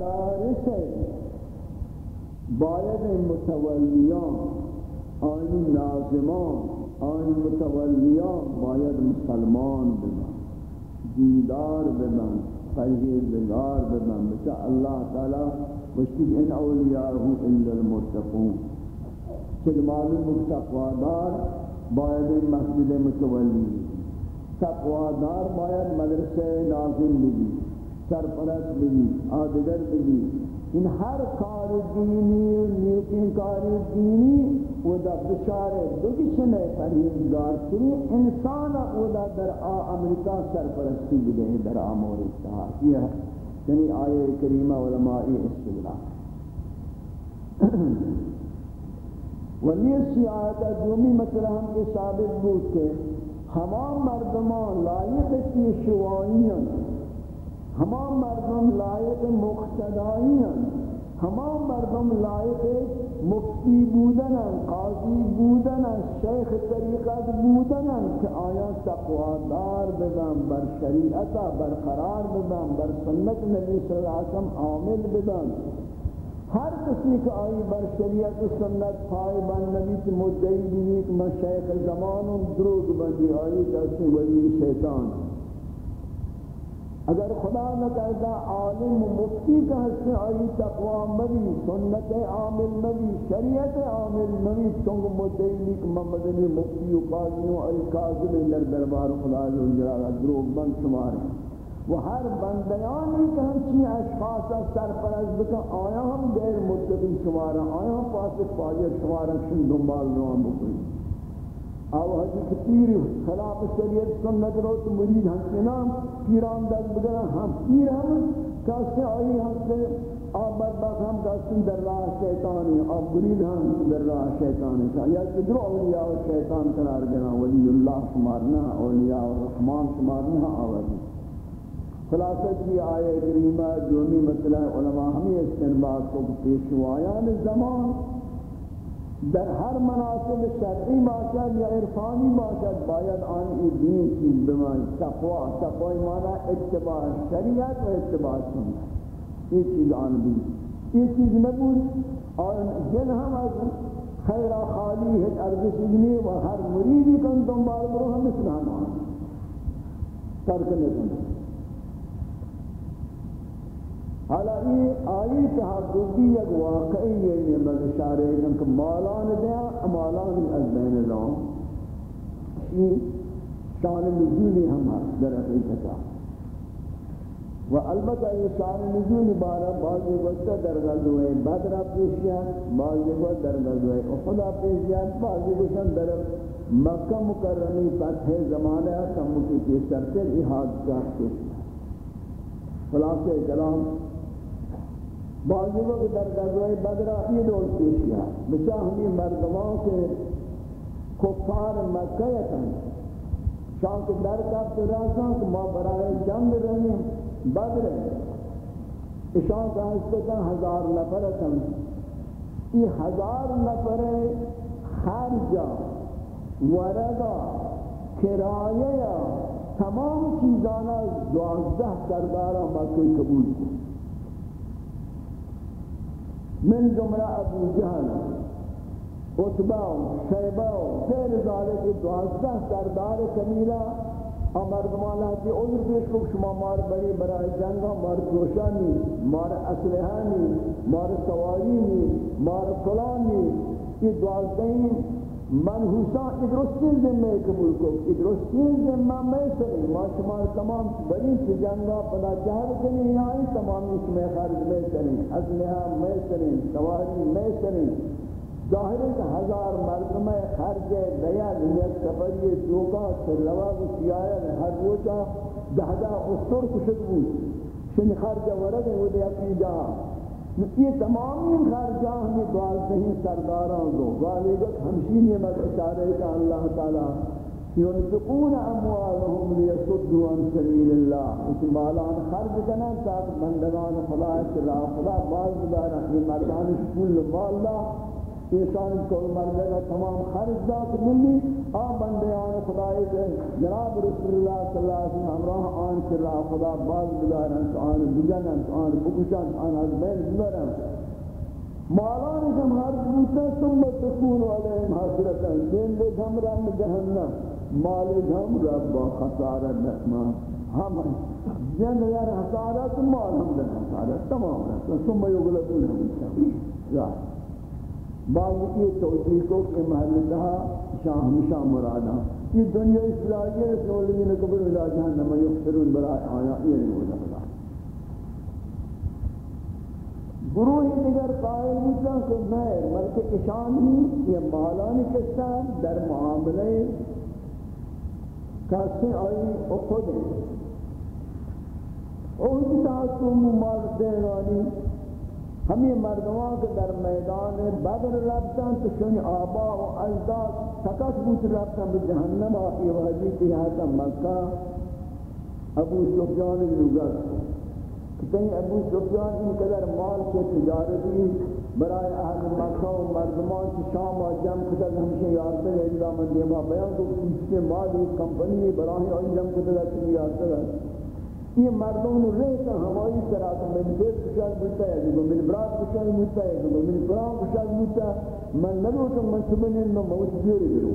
دارش باید متولیان آنی نازمان آنی متولیان باید مسلمان بمن، دیندار بمن، پرہیزگار بمن بچہ اللہ تعالی وشتید ان اولیاء الا المتقون۔ چل معلوم تقوادار باید مسجد متولی، تقوادار باید مدرسه نازم بھی سرپرست بھی آدگر بھی ان ہر کار دینی، نیکی کار دینی، او دا بشار دوگی چنے پرہیزگار انسان او دا در آ امریکہ سرپرستی بدے در آمور اتحاد یہ یعنی آیے کریمہ علمائی استغراق ولی اسی آیتا دومی مطلب ہم کے ثابت بود کہ ہمان مردمان لائق کی شوائیاں ہمان مردم لائق مقتدائیاں ہمان مردم لائق مفتی بودنن قاضی بودنن شیخ طریقت بودنن کہ آیا تقوادار بدن بر شریعتا برقرار بدن بر سنت نبی صلی اللہ علیہ وسلم عامل بدن ہر کسی کا آئی بر شریعت و سنت پائے بن نبی کی مدعی بھی کہ میں شیخ زمان دروگ بندی آئی کسی ولی شیطان. اگر خدا نہ کہتا عالم مفتی کا حصہ آئی تقوی مبی سنت عامل مبی شریعت عامل مبی چونگ مدعی کہ میں مفتی و قاضی و ای قاضل در دربار خدا جلالہ دروگ بند شمار ہیں وہ ہر بندیانی کہ ہم چی اشخاص سرپرست بکا آیا ہم غیر متقی شمارا، آیا ہم پاسک فاجر شمارا، شن دنبال روان بکنی۔ آو حضرت پیر خلاف شریعت سنت رو تو مرید ہم کے نام، پیران دل بگرا، ہم پیر ہم کاسے آئی ہم سے آب برباق ہم کاسے در راہ شیطانی، آب مرید ہم در راہ شیطانی. یا کدرو اولیاء و شیطان قرار گنا ولی اللہ شمارنا اولیاء و رحمان شمارنا آوردی خلاصہ کی آئے کریمہ جومی مسئلہ علماء ہمیں استنباد کو پیشوایان یعنی زمان در ہر مناسب شرعی باشد یا عرفانی باشد باید آن ای دین چیز بمائی تقوی تقوی مانا اتباع شریعت و اتباع سنت. یہ چیز آن بھی یہ چیز نبود. اور جن ہم از خیر خالی ارض سجنی و ہر مریدی کن دنبال برو ہم اسلام آن ترک نکنی حالا یہ آئی تحقیقی یک واقعی یہ مگشارے کہ مالان دیا مالان از بین لون یہ شان نزولی ہم در حقیقتا و البتہ یہ شان نزولی بارا بعضی وقت در غزوہ بدر پیشیاں بعضی وقت در غزوہ اخدا پیشیاں بعضی وقت در مکہ مکرمی فتح زمانہ کم کی پیشتر سے یہ حادثات پیشیاں خلاصہ کلام بعضی وقت در غزوہ بدر یہ دور پیش کیا بچا ہمیں مردمان کے کفار مکہ یکن شان کے در کب تو راسان کہ ما برائے جنگ رہنے بدر. شان کا ہزار نفر کن یہ ہزار نفر خرجا ورگا کرایہ تمام چیزانا دوازدہ سردارہ مکہ قبول کی من جملہ ابو جہل اتبا شیبہ غیر ذالک دوازدہ سردار کمیلہ مردمان لہتی عذر پیش کو شما مار بری برای جنگا مار جوشانی، مار اسلحانی، مار سوارینی، مار فلانی یہ دوازدہین منحوسان ادرستین ذمہ قبول کو ادرستین ذمہ میں سے ما شمار تمام بڑی سی جنگا پدا جہر کنی آئی تمام اس میں خارج میں کریں اسلحہ میں ہاں کریں سواری میں کریں ظاہر ہے ہزار مردمہ خرج دیا، دنیا سفری چوکا سلوا و سیایا ہر روچا دہدا اختر کشت بود۔ شن خرج ورد ہے وہ دیا کی جہاں۔ یہ تمام خرچہ ہمیں دوال نہیں سرداران کو غالبت ہمشین یہ مد اشارہ کہ اللہ تعالیٰ یونفقون اموالهم ليصدوا عن سبیل اللہ۔ اس مالان خرج کرنا تاکہ بندگان خدا کے راہ خدا باز دار یہ مردان شکل مالا انسان کو مردے کا تمام خرچ دات ملی، آن بندیان خدای دے جناب رسول اللہ صلی اللہ علیہ وسلم ہمراہ آن سے راہ خدا باز بدارن تو آن بجنن تو آن بکشن، آن از بین بدارن مالان جم ہر بوتا ثم تکون علیہم حسرتا دین دے جم رم جہنم، مال جم رب خسارت نسما ہم جن یار حسارت مال ہم دے حسارت تمام رہتا ثم یغلبون ہم بعض یہ توجیہ کو کہ محل کہا شاہ ہمیشہ مرادا یہ دنیا اسلامی رسولین قبر اللہ جہنم یخسرون برائے آیا، یہ نہیں ہو جاتا۔ گروہ دیگر قائل ہوتا کہ میں بلکہ اشان ہی یہ مالانی کے در معاملے کسی آئی اخود ہیں اوہ جی جتا تم مال دینانی ہمیں مردمان کے در میدان بدر ربطان تو شنی آبا و اجداد تکس بوت ربطان به جہنم آئی وحجی کی حیث مکہ. ابو سفیان لوگر کہیں ابو سفیان ان قدر مال کے تجارتی برای اہل مکہ و مردمان کی شام و جم کتر ہمشہ یارتے ہیں اجلا من دیما بیان کو اس کے مال ایک کمپنی براہی اور جم کتر ہمشہ یارتے ہیں یہ مردوں نے رہتا ہماری طرح تو میں بیت کشاد بلتا ہے جو میں برات کشاد بلتا ہے جو میں قرآن کشاد بلتا ہے۔ من نبو تو من سبنی میں موت بیوری کرو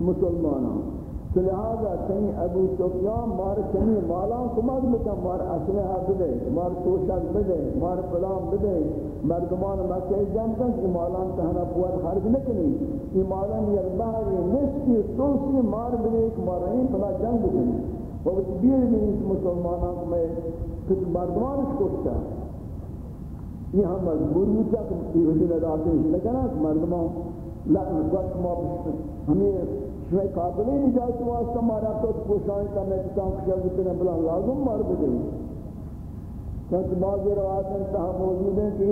مسلمانا ہاں۔ تو لہذا کہیں ابو سفیان مار کہیں مالان کمک بکن مار اسلحہ بدے، مار توشک بدے، مار پلام بدے۔ مردمان مکہ جم کن کہ مالان تہنا پوات خرج نکنی یہ مالان یک بہری نسکی سوسی مار بدے، ایک مارین پلا جنگ بکنی وقت بیر میں اس مسلمانوں کو میں کچھ مردمان اس کشتا یہ ہم مجبور ہوتا کہ یہ وزی نداتے ہیں لگنا کہ مردمان لکن وقت ما بشتن ہمیں شوئے قابلیں نہیں جاتے واسطہ مارا تو کوشائیں کرنے کی کام کشل بتنے بلا لازم مار بدیں چونکہ بعضی روایت انتہا موجود ہیں کہ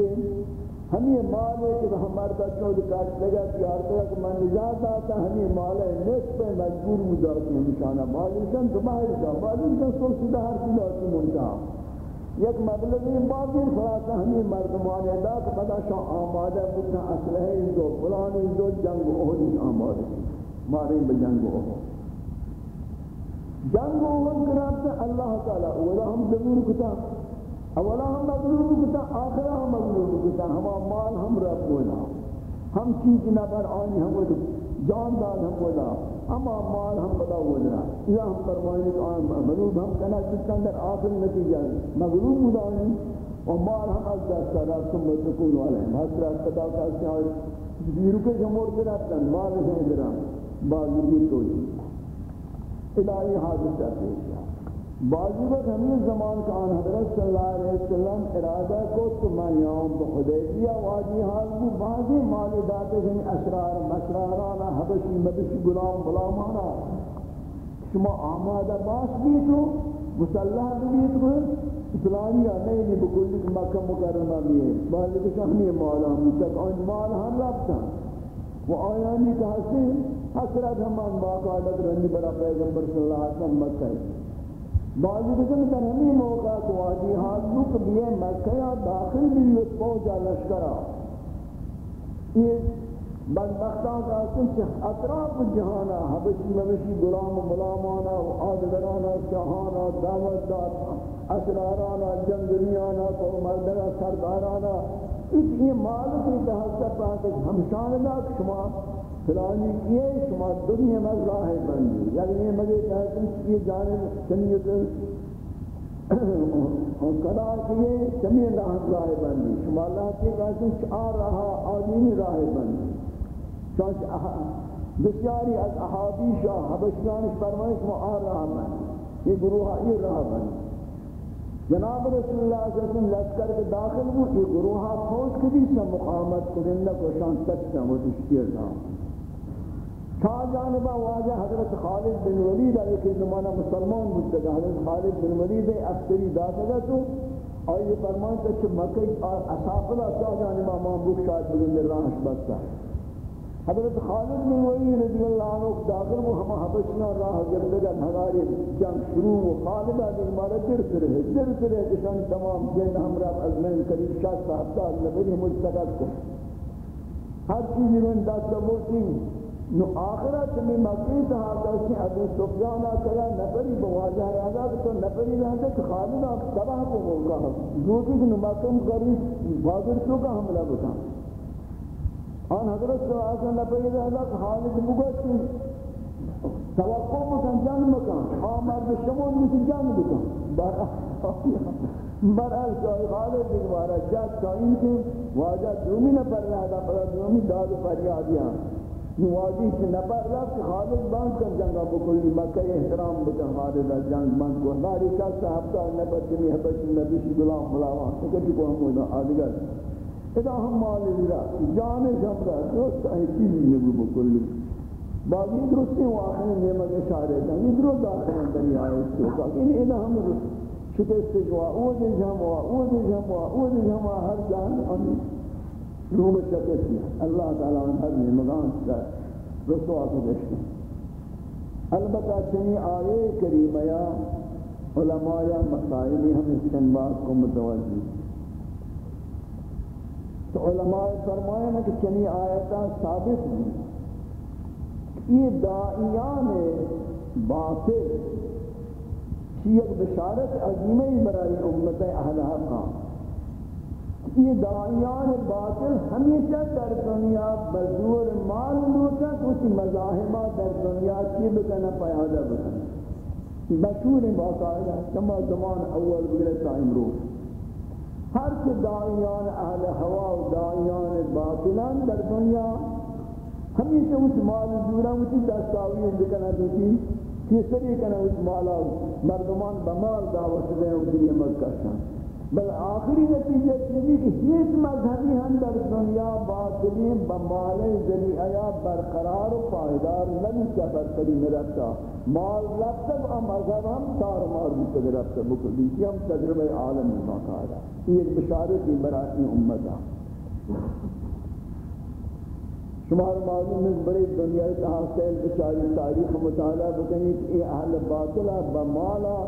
ہمیں مال ہے کہ ہمارے بچوں کو کاٹ لگا پیار کرا کہ میں نجات آتا ہمیں مال ہے نصف پہ مجبور مدار کی نشانہ مال انسان تو باہر جا مال انسان سو سیدھا ہر چیز آتی منتا یک مبلغ این باقی خلاصہ ہمیں مردمان ادا کہ پتا شاہ آمادہ بکنا اسلحہ ان دو فلان ان دو جنگ احد آمادہ مارے بجنگ احد۔ جنگ احد کرابتا اللہ تعالیٰ اولا ہم ضرور کتا۔ اولا ہم مغلوب کتا آخرا ہم مغلوب کتا ہما مال ہم رب بولا ہم چیز نبر آنی ہم بولا جان داد ہم بولا ہما مال ہم بدا بولا یا ہم فرمائنی کہ آن مغلوب ہم کنا چکتا اندر آخر نتیجہ مغلوب بولا آنی۔ اور مال ہم از دست کرا سم تکون والے ہیں۔ حضرت قدا کا اس نے آئے۔ جی بیرو کے جمور کے رفتن مال جی۔ ہیں درام بازی بھی توجی الہی حادثہ پیش ہے بعضی وقت ہمیں زمان کا آن حضرت صلی اللہ علیہ وسلم ارادہ کو تو میں یوم بحدیبیہ واجی حال کو بعضی مال داتے ہیں اسرار مسرارانا حبشی، مدشی غلام غلامانا شما آمادہ باس بھی تو مسلح بھی تو اسلامی نہیں نہیں بکلی مکہ مکرمہ بھی ہے بعضی کچھ ہمیں مالا ہمیں تک آن مال ہم رابطہ وہ آیانی کہا سے حسرت ہمان باقاعدت رنی برا پیغمبر صلی اللہ علیہ وسلم مکہ بعضی کسن در ہمی موقع تو آجی حاضر بیئے مکہ داخل بھی یہ پوجا لشکرہ یہ بدبختان کا سن سے اطراف جہانا حبشی مبشی غلام و ملامانا و آدگرانا شاہانا دعوت داتا اسرارانا جنگلیانا کو مردنا سردارانا اس یہ مال کی تحصیل پاکش ہمشان دا شما. فلانی کیے شما دنیا میں ظاہر بندی یعنی یہ مجھے کہتے ہیں کہ یہ جانب سنیت قدا کیے سمی راہ ظاہر بندی شما اللہ کے کہتے ہیں چار رہا آدینی راہ بندی۔ چونچہ بسیاری از احادیشہ حبشگانش فرمائش شما آر رہا بندی یہ گروہ یہ راہ بندی۔ جناب رسول اللہ صلی اللہ علیہ وسلم لشکر کے داخل ہو یہ گروہ فوج کے بھی سا مقامت کرنے کو شان تک سے وہ تشکیر تھا تا جانبا واجہ حضرت خالد بن ولید ایک زمانہ مسلمان مجھتے حضرت خالد بن ولید افسری داتا تو اور یہ فرمان تھا کہ مکہ اصحاب اللہ تا جانبا مامبوک شاید بلند راہش بستا حضرت خالد بن ولید رضی اللہ عنہ داخل وہ ہم حبشنا راہ گردگا ہماری جنگ شروع و خالد آدھے ہمارا در سر ہے، در سر ہے کشان تمام جن ہم رب ازمین قریب شاہ صاحب تا اللہ نبری مجتقد کو ہر چیز میں دست بوتی نو آخرت میں مکی تہا کسی ابو سفیان کلا نفری بواجہ رہا تو نفری رہا کہ خالد آپ تباہ کو موقع جو کہ نمکم قریب بازر تو کا حملہ بتا آن حضرت صلی اللہ علیہ وسلم نفری رہا کہ خالد مگوشتی توقع مکن جنگ مکن۔ ہاں، آمد شمون مکن جنگ بکن برحال شاہی خالد دیکھ جات تا این کہ واجہ دومی نفر رہا دا پر دومی داد فریادیاں۔ نوازی سے نبر رفت خالد بند کر جنگا بکلی مکہ احترام بکن خالد از جنگ بند کو ناری شاہ صحبتا نبر جنی حبت نبی شی غلام خلاوان سکتی کو ہم ہونا آدگر ادا ہم مالی را جان جمرا دوست اہی چیزی نبو بکلی۔ باقی درستی واقعی نعمت اشارے تھا یہ درست داخل اندری آئے اس کو کہا کہ ادا ہم شکست جوا او دے جمعا او دے جمعا او دے جمعا ہر جان ہم روم چکتی اللہ تعالیٰ ان ہر نمگان سے رسوا کو دشتے البتہ چنی آئے کریمہ یا علماء یا مسائلی ہم استنباد کو متوجہ تو علماء فرمائے نا کہ چنی آیتا ثابت ہیں یہ دائیان باطل چیئے بشارت عظیمی برائی امت اہل حقا یہ دعائیان باطل ہمیشہ در دنیا بزور مال لوٹا کچھ مزاحمہ در دنیا کی بکنا پیادہ بکنا بشور باقاعدہ کما زمان اول بگرتا امروز ہر کے دعائیان اہل ہوا و دعائیان باطلان در دنیا، ہمیشہ اس مال دورا اسی دستاوی بکنا دوتی کیسری کنا اس مالا، مردمان بمال دعوت دیں و دنیا مکہ شان بل آخری نتیجہ چیزی کہ ہیچ مذہبی ہم در دنیا باطلین بمال ذریعہ برقرار و پائدار نبی کا برقری میں رکھتا۔ مال رکھتا و مذہب ہم تار مار بھی تک رکھتا۔ بکلی کہ ہم تجربہ عالم میں باقا رہا یہ ایک بشارت کی برائی امتا شمار معلوم ہے بڑی دنیا تحاصل بشاری تاریخ مطالعہ بکنی کہ یہ اہل باطلہ بمالا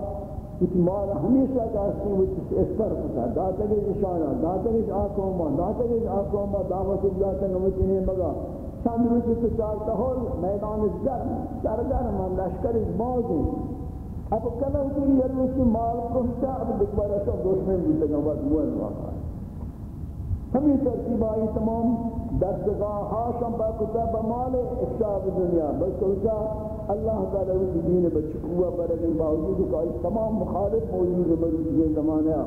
کچھ مال ہمیشہ کہتے ہیں وہ اس پر ہوتا ہے۔ داتا کے اشارہ داتا کے آقوما داتا کے آقوما دعوت اللہ کا نوچی نہیں مگا چند روچی تو چارتا ہو، میدان گرم سرگرم من لشکر باز ہیں اب کلو کی یہ روچی مال پہنچا اب دکبارہ سب میں بھی لگا بعد وہ واقع ہے ہمیں ترتیب آئی تمام دستگاہ ہاشم با کتاب مال اکشاف دنیا بس سوچا اللہ تعالی وہ دین بچکوا برنے باوجود کہ تمام مخالف موجود ہے یہ زمانہ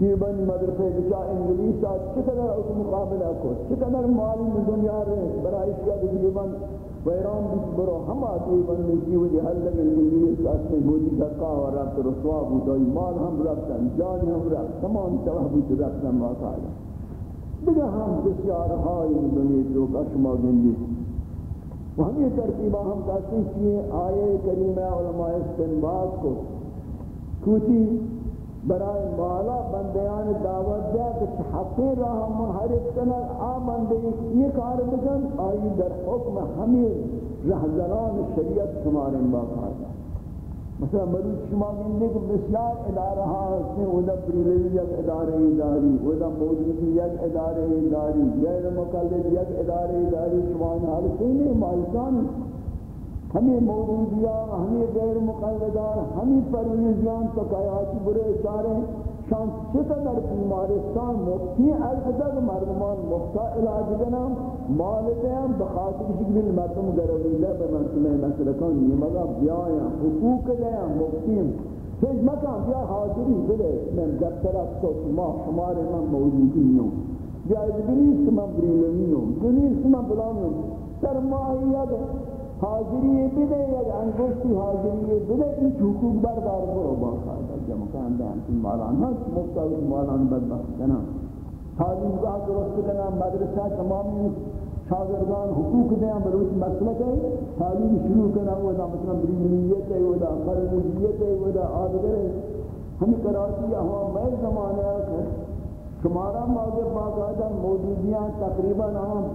دیوبند مدرسے بچا انگلیس کا چقدر اس مقابلہ کو چقدر مال دنیا رہے برائے کیا دیوبند ویران بھی برو ہم آتی بندی کی وجہ جی حل لگے انگلیس کا اس میں گوٹی دکا اور رفت رسوا بود مال ہم رفتن جان ہم رفت تمام طرح بود رفتن باقاعدہ دیگر ہم بسیار ہائی دنیا جو کا شما گندی. و ہم یہ ترتیبہ ہم کہتے ہیں آئے کریمہ علماء استنباد کو. کوتی برای مالا بندیان دعوت دیا کہ حقی راہ منحرف کنر آ بندے یہ کار بکن آئی در حکم ہمیں رہزران شریعت شمارن باقا جا مثلا مروچ شما گندے کہ بسیار ادارہ ہاں اودا پریلیوی یک ادارہ اداری اودا موجودی یک ادارہ اداری غیر مقلد یک ادارہ اداری شما حال کینے مالکان ہمیں موجودیاں، ہمیں غیر مقلدان، ہمیں پرویزیان تو قیاتی برے اشارے شان چقدر بیمارستان مفتی الفدد مردمان مفتا علاج کنم مال دیم بخاطر شکل مردم گرویده به منصمه مسلکان نیمگا بیایم حقوق دیم مفتیم هیچ مکان بیا حاضری بده من جب طرف تو شما شمار من موجودی نو بیا از بلیست من بریلمی نو بلیست من بلانم در ماهیت حاضری بده یا انگشتی حاضری بده، این حقوق بردار برو با باقاعده جمع کننده همچین مالان هست مفتاوی مالان بدبخت کنم تعلیم گاه درست کنم مدرسه تمامی شاگردان حقوق دیں بروچ مسلک ہے تعلیم شروع کرنا ہوا دا مثلا بریلیت ہے ودا مرموزیت ہے ودا آدگر. ہے ہمیں کراچی ہوا میں زمانہ ہے شمارا موجب باقاعدہ موجودیاں تقریباً ہم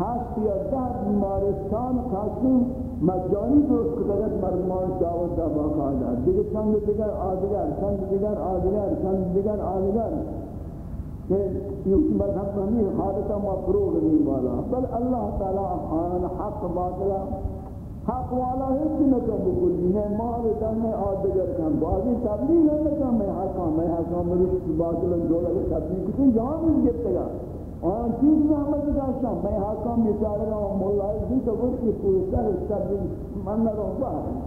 هست یا ده بیمارستان خاصی مجانی درست کردن مردمان دعوت دا باقاعدہ. دیگر چند دیگر آدگر، چند دیگر آدگر، چند دیگر آدگر. کہ یہ مذہب ہمیں حالتا مفروغ نہیں والا بل اللہ تعالی آن حق باطلا حق والا ہے کہ نہ کہ بکلی ہے مال دن میں آدگر کن. بازی تبلیغ ہے کہ میں حقا میں حقا میری باطل جوڑا ہے تبلیغ کسی جہاں بھی گفتے گا آن چیز میں ہمیں کہا شام میں حقا بیچارے گا مولا ہے بھی تو کچھ کی پوچھتا ہے تبلیغ من نہ رہا ہے۔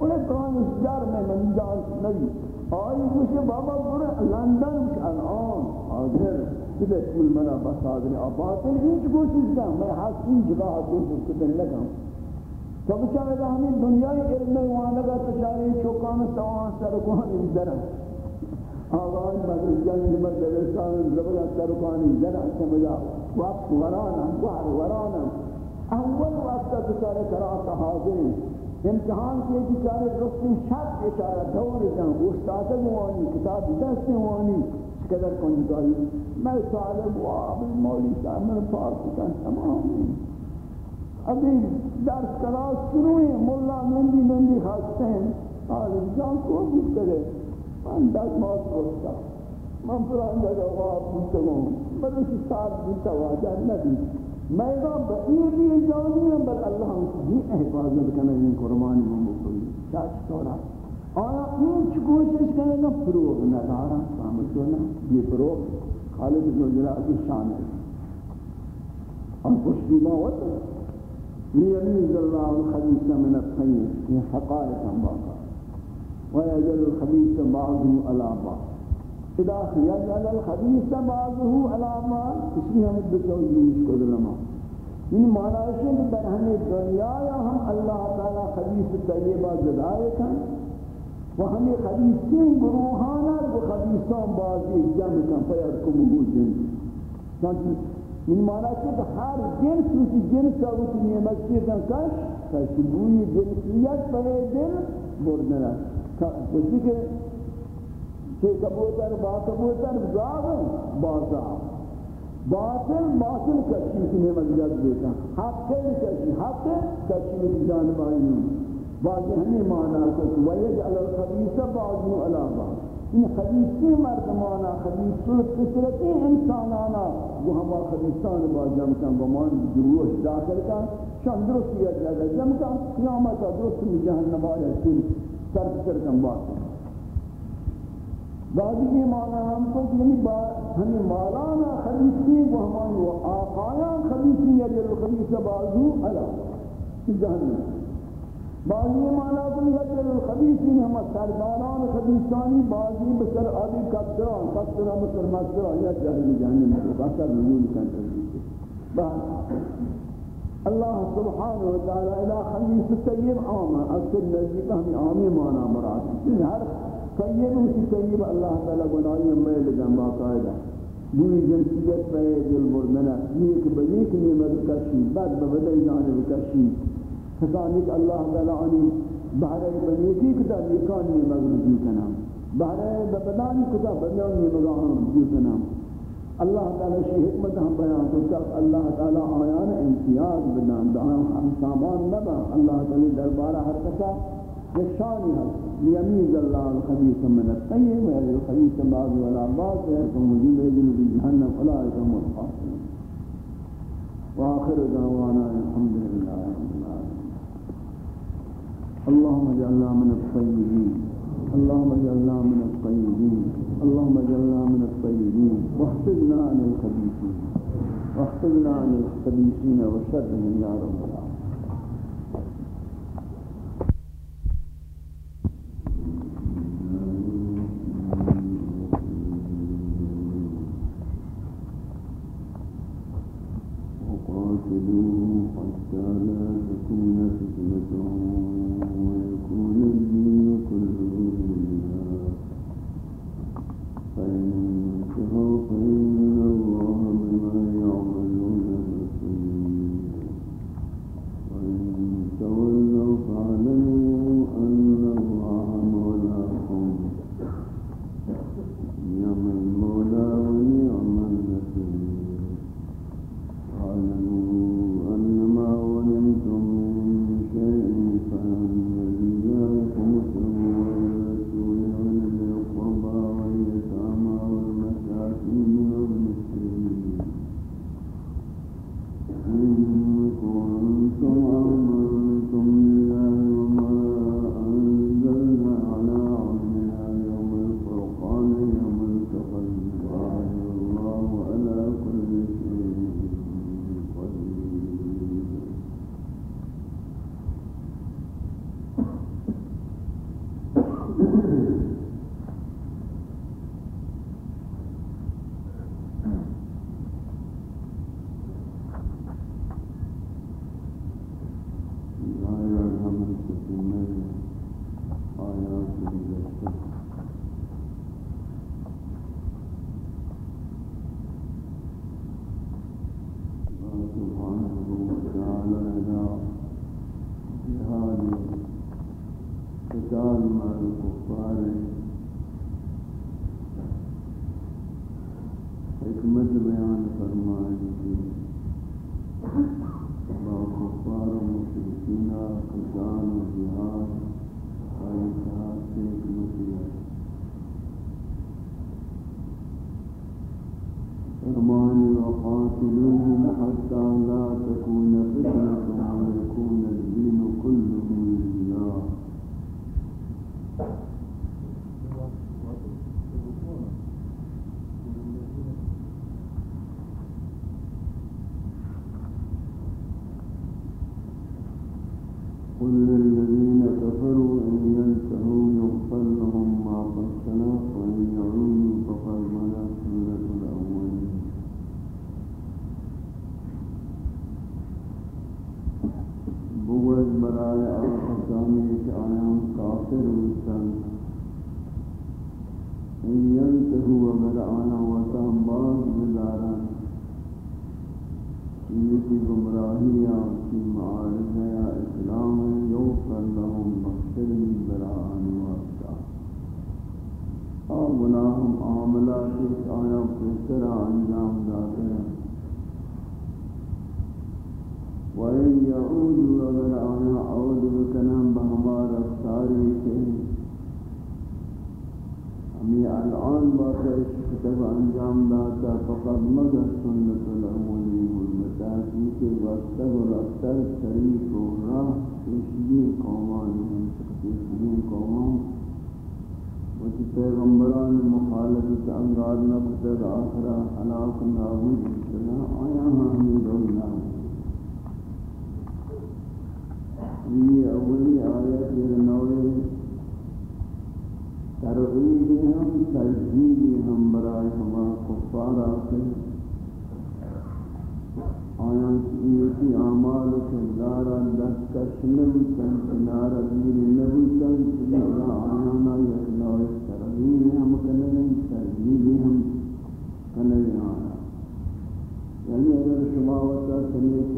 انہیں قرآن اس جار میں من جان نبی آئی کچھ بابا برے لندن الان۔ حاضر کدے کل منا بس حاضر آباتر ہیچ کوشش کا میں حق این جگہ حقوق کدن لگا۔ تو بچارے گا ہمیں دنیای علم وانگا تشاری چوکان سوان سرکوانی درہ۔ آغاز مدر جنگ مدرسان زبگا سرکوانی درہ سمجھا وقت ورانا وحر ورانا اول وقت بچارے کراتا حاضر امتحان کے بچارے رسل شک بچارے دور جان استاد موانی، کتاب دست موانی. قدر کنجداری میں طالب واب مولی صاحب من پاک کن تمام. ابھی درس کلاس شروع ہے ملا مندی مندی خاصتے ہیں طالب جان کو بکتے گئے من دس مات کرتا من پران جگہ واب بکتے گئے من اسی سال بکتا واجہ نبی میں گا بئی بھی جانی ہیں بل اللہ ہم بھی احفاظت کرنے ہیں قربانی میں مکلی چاچ تورا آیا این چی کوشش کرنے گا فروغ ندارا سامت ہونا یہ فروغ. خالد بن جلال کی شان ہے ہم خوش دیما ہوتا ہے ليميز الله الخبيث من الطيب في حقائق ہم باقا ويجعل الخبيث بعضه على بعض إذا يجعل الخبيث بعضه على بعض اسی ہم بتوجیہ کو علماء یہ معنی ہے کہ در ہمیں دنیا یا ہم اللہ تعالی خبیث طیبہ جدائے کن و ہمیں خبیثین گروہانا و خبیثان بازی جمع کن فیاد کو مبود جن۔ این یعنی معنی ہے کہ ہر جنس اسی جنس کا وہ نعمت کی کن کش تشبوی جنسیت پر دل بردن ہے کسی کہ کہ کبوتر با کبوتر زاغ بازا باطل باطل کشی کی نعمت جد دیتا حق کشی حق کشی کی جانب آئی بعضی ہمیں معنی ہے کہ وَيَجْعَلَ الْخَبِيثَ بَعْضُهُ عَلَى بَعْضٍ این خبیثی مردمانا خبیث الفطرتی انسانانا وہ ہما خبیثان با جمکن بمان جروش داخل کن شان درست یہ جگہ جمکن قیامت درست جہنم آیا سن سر سر کن بات بعضی یہ معنی ہم کو کہ یعنی ہمیں مالانا خبیثی وہ ہمانی و آقایا خبیثی یا جل خبیث بازو علا جہنم۔ بعضی معنی کو یجل الخبیثین ہم سرداران خبیثانی بعضی بسر آبی کفتران کفتران بسر مستران یا جہلی جہنم ہے بسر نزول کن اللہ سبحانہ وتعالی الہ خبیث طیب عاما اکثر نزدیک ہمیں عامی معنی مراد ہر طیب اسی طیب اللہ تعالی گناہی میل جن باقاعدہ بوئی جنسیت پہ دل برمنہ نیک بلیک نعمت کشی، بد ببدئی جانب کشی۔ کسانی کہ اللہ تعالی عنی بہرے بنیتی کتا نیکانی مغربی کنام بہرے ببدانی کتا بدنانی مغربی کنام اللہ تعالی شی حکمت ہم بیان تو کہ اللہ تعالی آیان امتیاز بدن دعان ہم سامان نبا، اللہ تعالی دربارہ ہر کسا یشانی ہے۔ لیمیز اللہ الخبیث من الطیب و الخبیث بعض ولا بعض ویرکم وجود جنوب جہنم فلا فلائکم والخاسرین وآخر دعوانا الحمد لله اللهم اجعلنا من الطيبين اللهم اجعلنا من الطيبين اللهم اجعلنا من الطيبين واحفظنا عن الخبيثين. واحفظنا عن الخبيثين وشرهم يا رب العالمين. وقاتلوا حتى لا تكون فتنة. فإن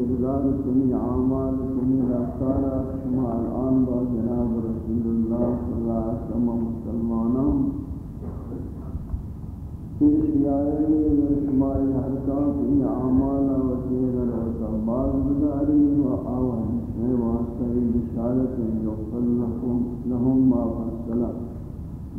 سنی کردار سنی عامال سنی رفتارا شما الان با جناب رسول اللہ صلی اللہ علیہ وسلم مسلمانان. پیش یاری اگر شما حرکات این عامالا و سیر و باز بداری و آوان میں واسطہ بشارت یغفر لهم ما فصلت.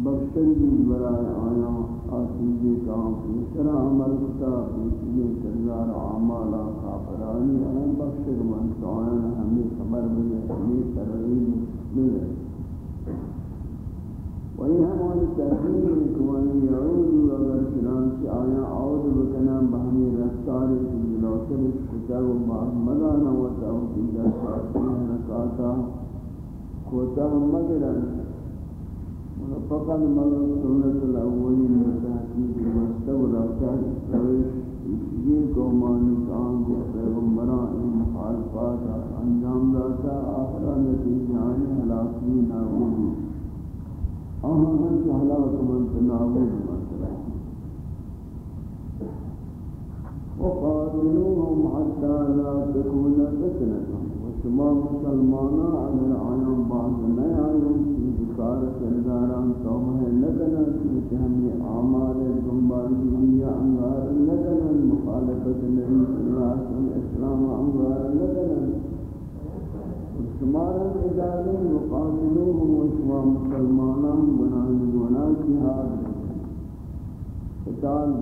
بخشن بھی برائے آیا آسیجے کام پیسر عمل کتا پیسر کردار عمالا کافرانی آیا بخشن من سعیان ہمیں خبر ملے، ہمیں ترغیب ملے۔ وہی ہماری تحریر اکوانی یعود اگر چنانچہ آیا عود بکنا بہمی رفتار جلوتر کتاب محمدانا و توقیدہ ساتھی حرکاتا کوتا مگرن فقط مگر فقد مضت سنة الأولين بتحقيق ما استورى تحقيق وما نشان پیغمبران مخالفات انجام داتا آخرہ نتیجہ آنے حلاقی نابود آہاں ہنچ حلاق من تنابود مسئلہ وقاتلوهم حتى لا تكون فتنة وشما مسلمانا على العالم بعض نيان کار کرداران تومہ لگنا کہ ہمیں اعمال دنبال دنیا انگار لگنا مخالفت نبی صلی اللہ علیہ وسلم اسلام انگار لگنا شمارا اجازے مقاتلوهم و شما مسلمانان گناہ گناہ جہاد قتال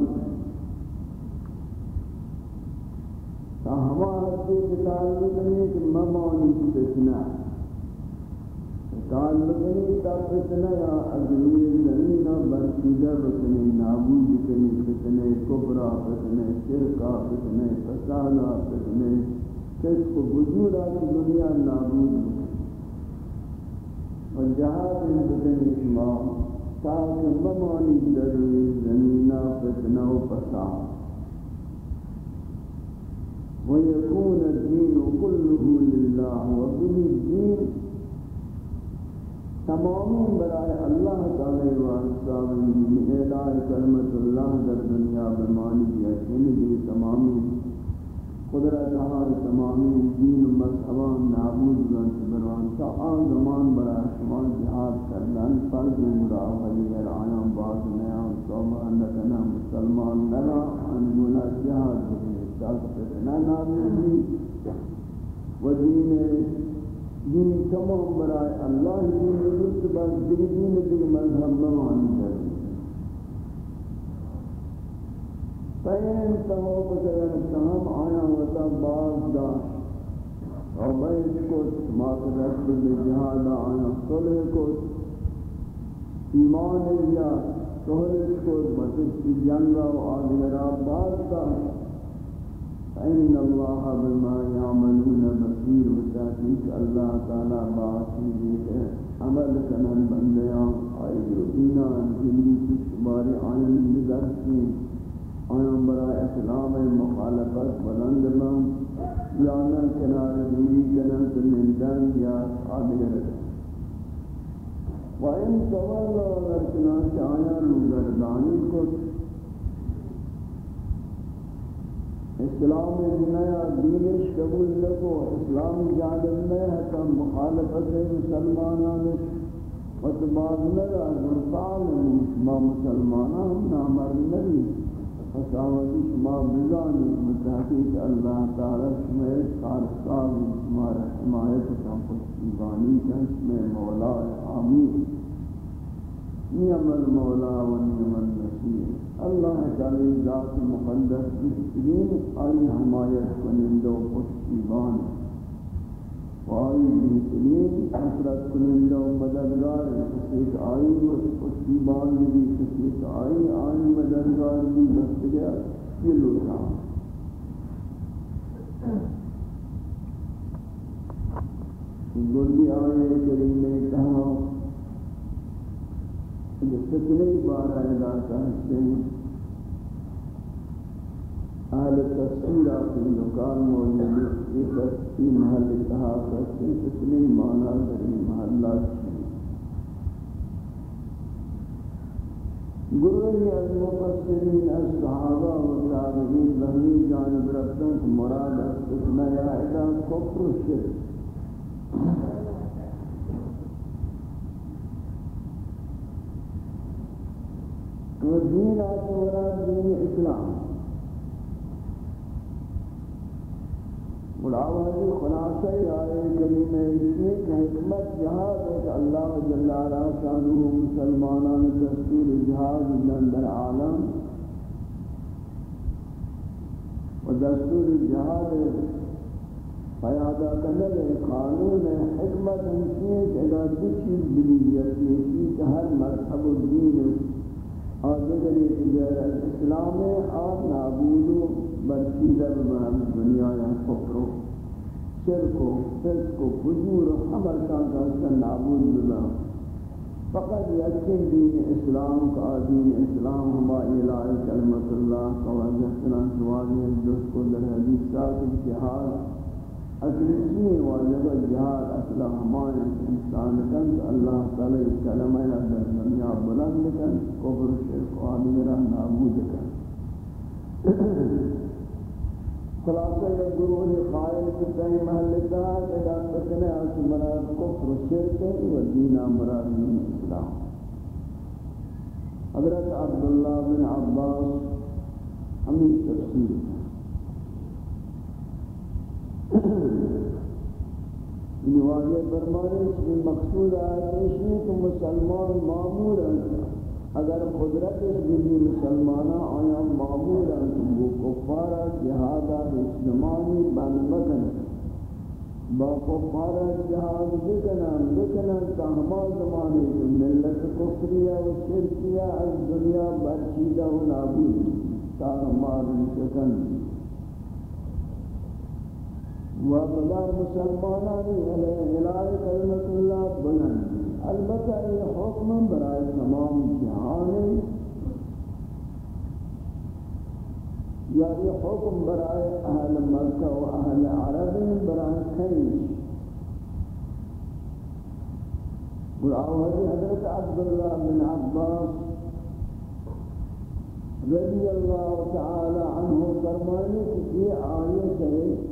تا ہمارا قتال میں کہ ممانی فتنہ قال لگنی تا فتنہ یا ادوی زمینہ برکیدہ بکنی نابود کنی فتنہ کبرا فتنہ شرکا فتنہ فسادا فتنہ کس کو بجورا کی دنیا نابود و جہاد بکنی شما تاکہ ممانی دروی زمینہ فتنہ و فساد ويكون الدين كله لله وبه الدين تمامی برائے اللہ تعالی واسطہ اعلان کلمت اللہ در دنیا بمانی بھی اچھن بھی تمامی قدرت ہار تمامی دین مذہبان، نابود گنت بروان تا آن زمان برا شما جہاد کردن فرض مرا ولی غیر باز نیان صوبہ نکنا مسلمان نرا انگونا جہاد بکنی تاک فتنہ نابودی۔ و دین دین تمام برای اللہ دین رسط بس دیگه دین دیگه مذہب نمانی کردی فین تہو بزرگ تہم آیا وطا باز داشت اور بیش کت ماقدت بالجہاد آیا صلح کت ایمان لیا سہلش کت بسست جنگا و آدھگرہ باز داشت فإن الله بما يعملون بصير وتحقيق الله تعالى باسی عمل کنن بندیاں آئی جو ایمان جنی کچھ باری آئین نظر آیان برای اسلام مخالفت بلند بم یا نه کنار دوری کنن سنندن یا آدگر و این سوال اگر چنانچہ آیان روگردانی کت اسلام دنیا دینش قبول لکو اسلام جانب میں۔ حتی مخالفت مسلمانانش وتباد لگا ذرطان ما مسلمانان نامر نبی فساوتی شما بزانی متحقیق اللہ تعالی شما کارسال شما رحمایت حمایت کن پشتیبانی کن شما مولا آمین۔ نعم المولا و نعم النصیر اللہ تعالی ذات مقدس بسکرین آئی حمایت کنند و پشتیبان و آئی بہترین حسرت کنند و مددگار کسی آئی و پشتیبان بھی کسی آئی۔ آئی مددگار بھی دست گیا یہ لوٹا گردی آئے کریم کریمے کہا جو فتنے بارہ ادا کرتے ہیں اہل تفسیر آتی نکال موجود یہ تفسیر محل اتحاق کرتے ہیں فتنے معنی در محلات گروہی از مفسرین، از صحابہ و تابعین لہمی جانب رفتن کہ مراد از اتنا یائدہ کفر شرک۔ و دین آتی مراد دین اسلام۔ ملاوہی خلاصہ آئے کلمہ اسی کہ حکمت جہاد ہے کہ اللہ جل علا شانہ مسلمانان دستور جہاد در عالم۔ و دستور جہاد فیادہ کنل قانون حکمت ہمشی ہے کہ اگر دو چیز بلیت یہ کہ ہر مذہب و دین اور دیگر یہ اسلام آپ نابود برچیدہ بمان دنیا یا فکر و شرک و فسق و فجور و حمر کان کا نابود بلا فقط یقین دین اسلام کا دین اسلام ہما الہی کلمت اللہ کا وجہ سنان سوالی جس کو در حدیث ساتھ جہاد اصلی واجب جہاد اصلا ہمارے انسان کن اللہ تعالی کلمہ در دنیا بلند کن، کفر، شرک و آدھگرہ نابود کن۔ خلاصہ یہ گروہ نے قائل کرتے ہیں محل اتحاد ادا کرتے ہیں آج مراد کفر و شرک و دین مراد دین اسلام۔ حضرت عبداللہ بن عباس ہمیں تفسیر یہ واضح فرمائے کہ مقصود ہے کہ مسلمان معمول ہیں۔ اگر قدرت دلی مسلمانہ آیا، معمول وہ کفارہ جہادہ اسلمانی بند مکن با کفارہ جہاد بکنن بکنن تا ہما زمانے کے ملت کفریہ و شرکیہ از دنیا برچیدہ و نابود، تا ہما ومدار مسلمان علیہ الہی کلمت اللہ بلند البتہ یہ حکم برای تمام جہانی یا یہ حکم أهل اہل وأهل و اہل عرب برای کئی عبد حضرت عبداللہ بن عباس رضی اللہ تعالی عنہ فرمانے کہ یہ آیت ہے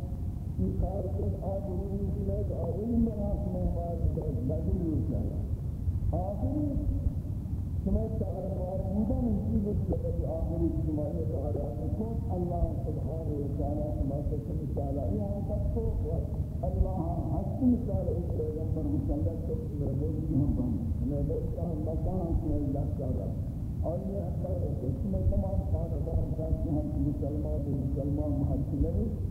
کار کو آج روی لگ آئین بناس محباد درد بدل ہوتا ہے آخری سمجھ تغربار بودن اسی بس لگی آخری سمائی تغربار کو اللہ سبحانہ وتعالی سمجھ سمجھ تعالی یہاں تک تو اللہ حسن سال ایک پیغمبر مسلط کو ربوزی ہم بہن ہمیں بہتا ہم بکان سے اللہ تعالی اور یہ حسن تمام خاندان کا ہم مسلمان مسلمان محسن لگے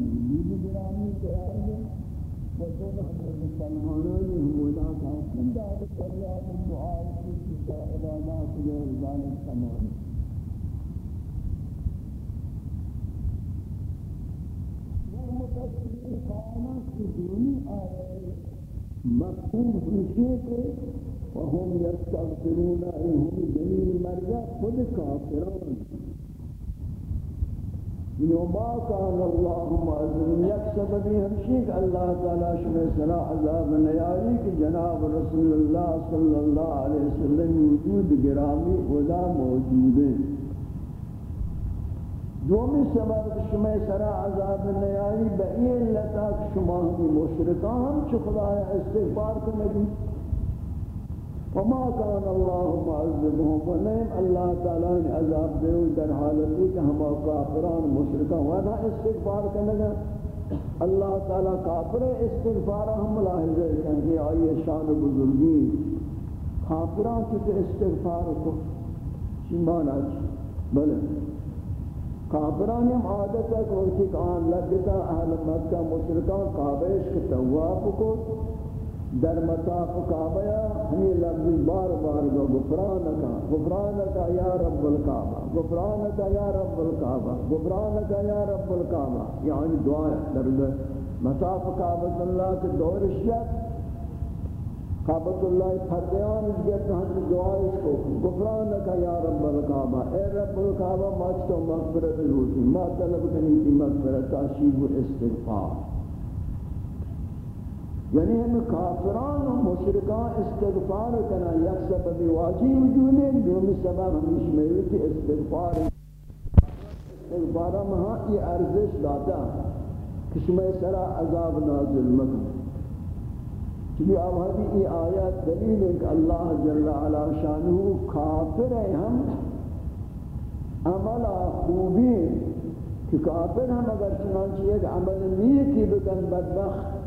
مقصود خوشی کے وہم یستغفرون یعنی ایہم جمیل مرگا خود کافران یوما کان اللہ معذرین، یک سببی ہمشی کہ اللہ تعالی شمی صلاح عذاب نیاری کہ جناب رسول اللہ صلی اللہ علیہ وسلم وجود گرامی خدا موجود ہیں۔ دومی سبب شمی صلاح عذاب نیاری بئی اللہ تاک شما ہمی مشرکان چکلائے استقبار خدا کو نبی وما كان الله معذبهم ولم الله تعالى ان عذاب دهو در حالت کہ ہم کافران مشرکا وانا استغفار کرنے اللہ تعالی کافر استغفار ہم ملاحظہ کریں کہ آئیے شان بزرگی۔ کافران کی استغفار کو شمان آج، بلے۔ کافران ہم عادت ہے کہ وہ کہ آن لگتا اہل مکہ مشرکان، کعبہ کے تواب کو در مطاف کعبہ ہمی لفظ بار بار گو گفرانکا گفرانکا یا رب القعبہ گفرانکا یا رب القعبہ گفرانکا یا رب القعبہ یعنی دعا ہے در مطاف کعبہ اللہ کے دور شد کعبۃ اللہ پھتیان اس کے تحت دعا اس کو گفرانکا یا رب القعبہ اے رب القعبہ ماچ تو مغفرت روزی ما طلب کنی کی مغفرت تاشیب و استغفار۔ یعنی ہم کافران و مشرکان استغفار کرنا یک سبب واجی وجود ہے جو دومی سبب ہمیش میوت استغفار استغفارا مہاں ای ارزش داتا کشمہ سرا عذاب نازل مکن۔ چلی اب ہمی ای آیات دلیل ہے کہ اللہ جل علا شانہ کافر ہے ہم۔ عملہ خوبی کہ کافر ہم اگر چنانچہ ایک عمل نہیں کی بکن، بدبخت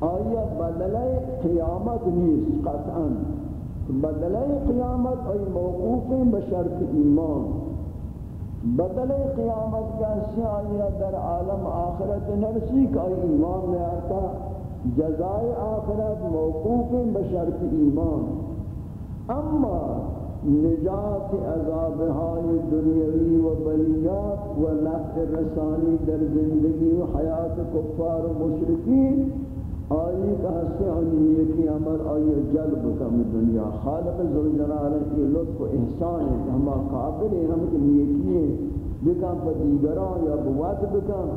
آیا بدلہ قیامت نیست، قطعاً. بدلہ قیامت ای موقوف بشرط ایمان. بدلہ قیامت کا سے آیا در عالم آخرت نرسی کا ایمان میں آتا. جزائے آخرت موقوف بشرط ایمان. اما نجات عذاب های دنیوی و بلیات و نفع رسانی در زندگی و حیات کفار و مشرکین آئی کا ہستے اور نیکی عمر آئی جلب کم دنیا. خالق ذوالجلال کی لطف و احسان ہے کہ ہمیں قابل ہیں ہمیں کی نیکی ہیں بکم پر دیگران یا بوات بکم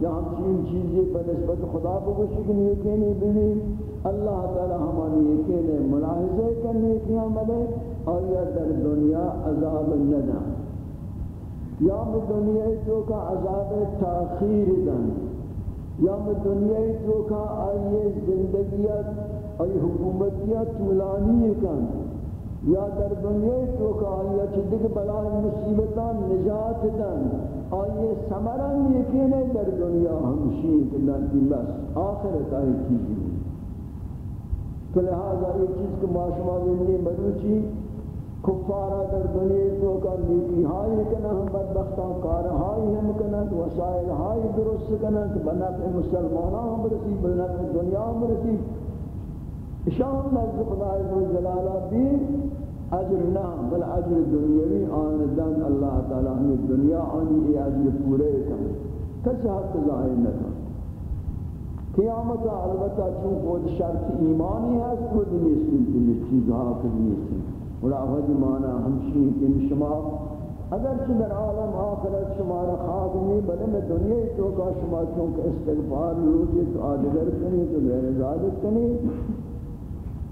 یا ہم چین چیزی پر نسبت خدا کو کچھ کی نیکی نہیں بلی اللہ تعالی ہمیں نیکی نے ملاحظے کا نیکی عمل ہے آئی در دنیا عذاب ندا یا دنیا جو کا عذاب تاخیر دنیا یا میں دنیای تو کا آئیے زندگیت، آئی حکومتیت طولانی کن. یا در دنیای تو کا آئیے چدک بلائے مصیبتان نجات دن. آئیے سمرن یقین در دنیا ہمشی کن بس آخرت آئی چیزی. تو لہذا یہ چیز کو معاشمہ بنی مروچی کفارہ در دنیا تو کر نیکی ہائی کنا ہم بدبختان کار ہائی ہم کنا وسائل ہائی درست کنا بنفع مسلمانہ ہم رسی بنفع دنیا ہم رسی شان نزد خدای ذو جلالہ بھی اجر نہ، بل اجر دنیاوی آن دن اللہ تعالی ہمیں دنیا آنی ای اجر پورے کن کسی حق ظاہر نہ کن قیامت البتہ چون خود شرط ایمانی ہے، خود نیستی یہ چیز حاکم نیستی۔ اور مانا ہمشی کہ شما۔ اگر چھ در عالم آخرت شما را خواب نہیں، بلے میں دنیا ہی تو کا شما چونکہ استغفار لوٹی تو آدگر کنی، تو غیر ازادت کنی۔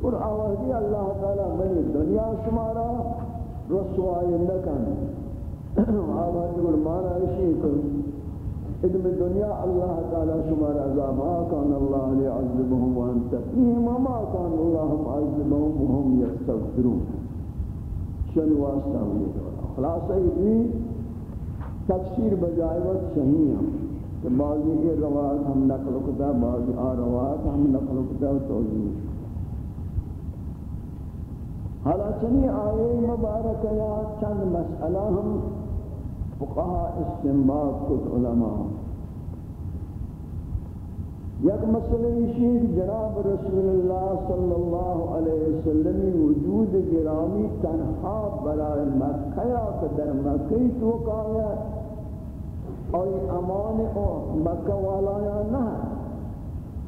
اور آوازی اللہ تعالی بنی دنیا شما را رسوائی نکن آوازی اور مانا اشی کن۔ ادم دنیا اللہ تعالی شمار عذاب، ما کان اللہ لعذبهم وانت فیہم وما کان اللہ معذبهم وهم یستغفرون۔ شن واسطہ ہوئی دورا خلاصہ یہ تفسیر بجائے وقت صحیح ہم۔ کہ بعضی یہ روایت ہم نقل کتا بعضی آ روایت ہم نقل کتا و توضیح حالا چنی آئے مبارک یا چند مسئلہ ہم فقہا استنباط کت علماء یک مسئلہ شیخ جناب رسول اللہ صلی اللہ علیہ وسلم وجود گرامی تنہا برای مکہ یا در مکہ تو کایا اور امان او مکہ والا یا نہ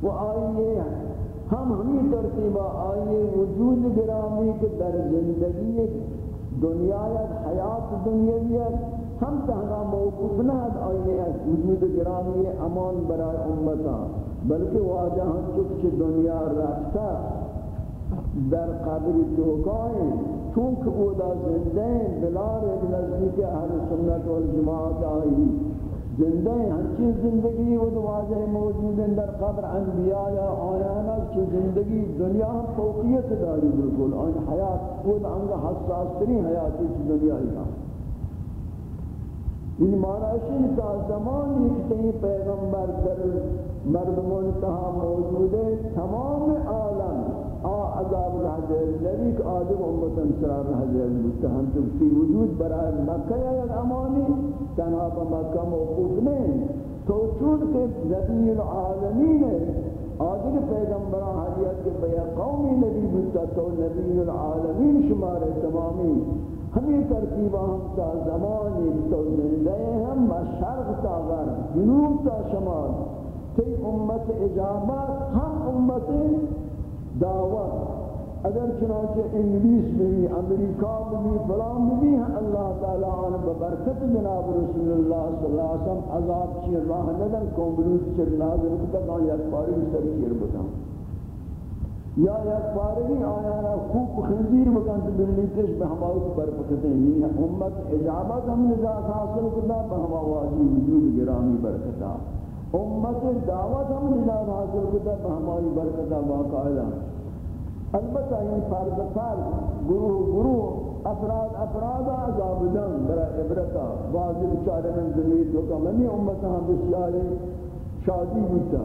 وہ آئیے ہم ہمیں ترتیبہ آئیے وجود گرامی کے در زندگی دنیا یا حیات دنیاویت ہم تہنا موقف نہ آئیے وجود گرامی امان برای امتا بلکہ واجہ ہم چکچ دنیا رکھتا در قبر توقائیں چونکہ او دا زندہ بلار نزدیک اہل سنت والجماعت آئی۔ زندہ ہیں ہنچی زندگی وہ واجہ موجود ہیں، در قبر انبیاء یا آیانا چی زندگی دنیا ہم فوقیت داری، بالکل۔ آن حیات وہ انگا حساس ترین حیاتی چی دنیا ہی ہاں۔ این معنی تا زمان ایک تین پیغمبر در مردمان تہا موجود ہے تمام عالم، آ عذاب الحجر، نبی کہ آدم امت انسرار الحجر مستہم چکتی وجود برای مکہ یا امانی تنہا پا مکہ موقوف نہیں تو چون کہ نبی العالمین ہے آدھر پیغمبران حدیت کے بیا قومی نبی بودتا تو نبی العالمین شمار تمامی ہمیں ترتیبہ ہم تا زمانی تو زندے ہم مشرق تا غرب، جنوب تا شمال. تی امت اجابت ہم امت دعوت. اگر چنانچہ انگلیس میں بھی امریکہ میں بھی فلان میں بھی اللہ تعالیٰ عنہ ببرکت جناب رسول اللہ صلی اللہ علیہ وسلم عذاب چیر راہ ندن کومبلوت چیر نازل کتا کان یک پاری سر چیر بتاؤں یا یک فارغی آیانا خوب خنزیر بکن تو بلیتش به ہمائی پر پکتے ہیں۔ امت اجابت ہم نجات حاصل کرنا بہما واجی وجود گرامی برکتا امت دعوت ہم نجات حاصل کرنا بہمائی برکتا باقاعدہ۔ البتہ یہ فرد فرد، گروہ گروہ، افراد افراد عذاب دن برا عبرتا بعضی بچارے من زمین جو کہ منی یعنی امت ہاں ہم بسیارے شادی بیتا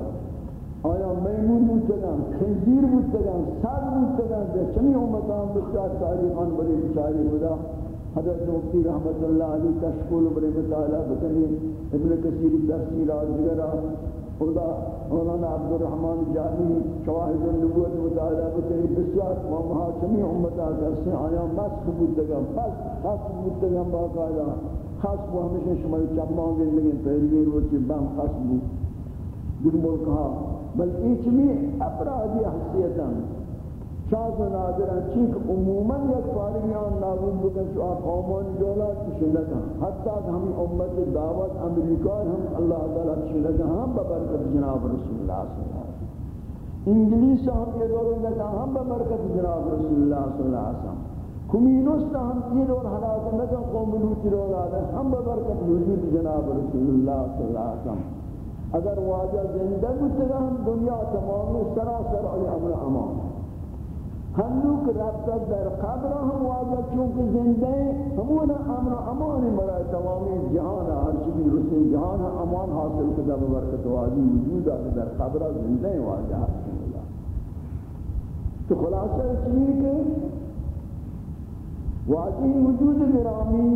آیا میمون بودتگن خنزیر بودتگن سر بودتگن در چمی امتان بسیار تاریخان بری بچاری بودا. حضرت مفتی رحمت اللہ علی تشکول بری مطالعہ بکنی، ابن کثیر درسی رازگرہ خدا مولانا عبد الرحمن جانی شواہد النبوت مطالعہ بکنی، بسیار وہاں چمی امتان کرسے آیا مسخ بودتگن بس خاص بودتگن باقاعدہ خاص وہ ہمیشہ شمال چمان گئے لیکن پہلی روچی بم خاص بود. در ملکہ بل ایچمی افرادی حسیتاں شاز و نادران چیک عموماً یک فارغیان نابود بکن چو قومان جولات کشنگا حتی کہ ہمیں امت دعوت امریکہ ہم اللہ تعالیٰ کشنگا ہم ببرکت جناب رسول اللہ صلی اللہ علیہ وسلم انگلیس ہم یہ دور لگا ہم ببرکت جناب رسول اللہ صلی اللہ علیہ وسلم کمینوس ہم یہ دور حلاک نکا قوم لوتی رولا ہم ببرکت وجود جناب رسول اللہ صلی اللہ علیہ وسلم اگر واجہ زندہ بودتا ہم دنیا تمامی سراسر آئی امر امان۔ ہم لوگ رابطہ در قبر ہم واجہ، چونکہ زندہ ہیں ہمونا امر امان مرائے تمامی جہان ہر چیزی رسل جہان امان حاصل کردہ ببرکت واجی وجود آگے در قبر زندہ ہیں، واجہ تو خلاصہ چیزی کہ واجی وجود گرامی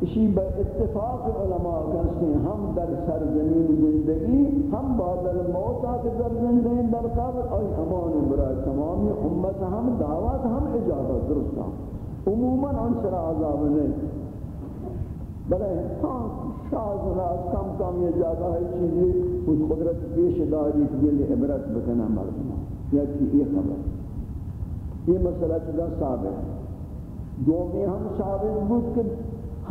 اسی با اتفاق علماء کہتے ہیں، ہم در سرزمین زندگی، ہم بعد الموت آتے در زندگی، در قبر اور امان برای تمامی امت ہم، دعوت ہم، اجازت درست ہیں عموماً انصر عذاب نہیں۔ بلے ہاں شاز و راز، کم کم یہ جاگہ ہے چیزی اس قدرت پیش داری کے لیے عبرت بکنا مردنا یا کہ یہ خبر. یہ مسئلہ چیزا ثابت. ہے دومی ہم ثابت بود کہ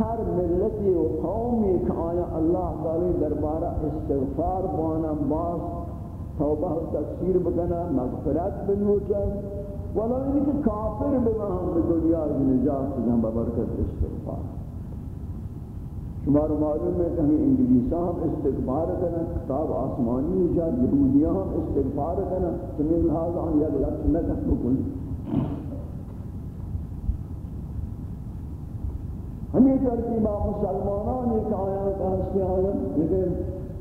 ہر ملتی و قومی کہ آیا اللہ تعالی دربارہ استغفار بانا باس توبہ و تکسیر بکنا مغفرت بنوچا ولو انہی کہ کافر بمہم بدنیا نجات سجن ببرکت استغفار. شمار معلوم ہے کہ ہمیں انگلیسا ہم استغفار کرنا کتاب آسمانی جات یہودیاں ہم استغفار کرنا سمیل لحاظ ہم یک لفظ نہ کہتے ہمیں ترتیبہ مسلمانان ایک آیا کا ہستی آیا لیکن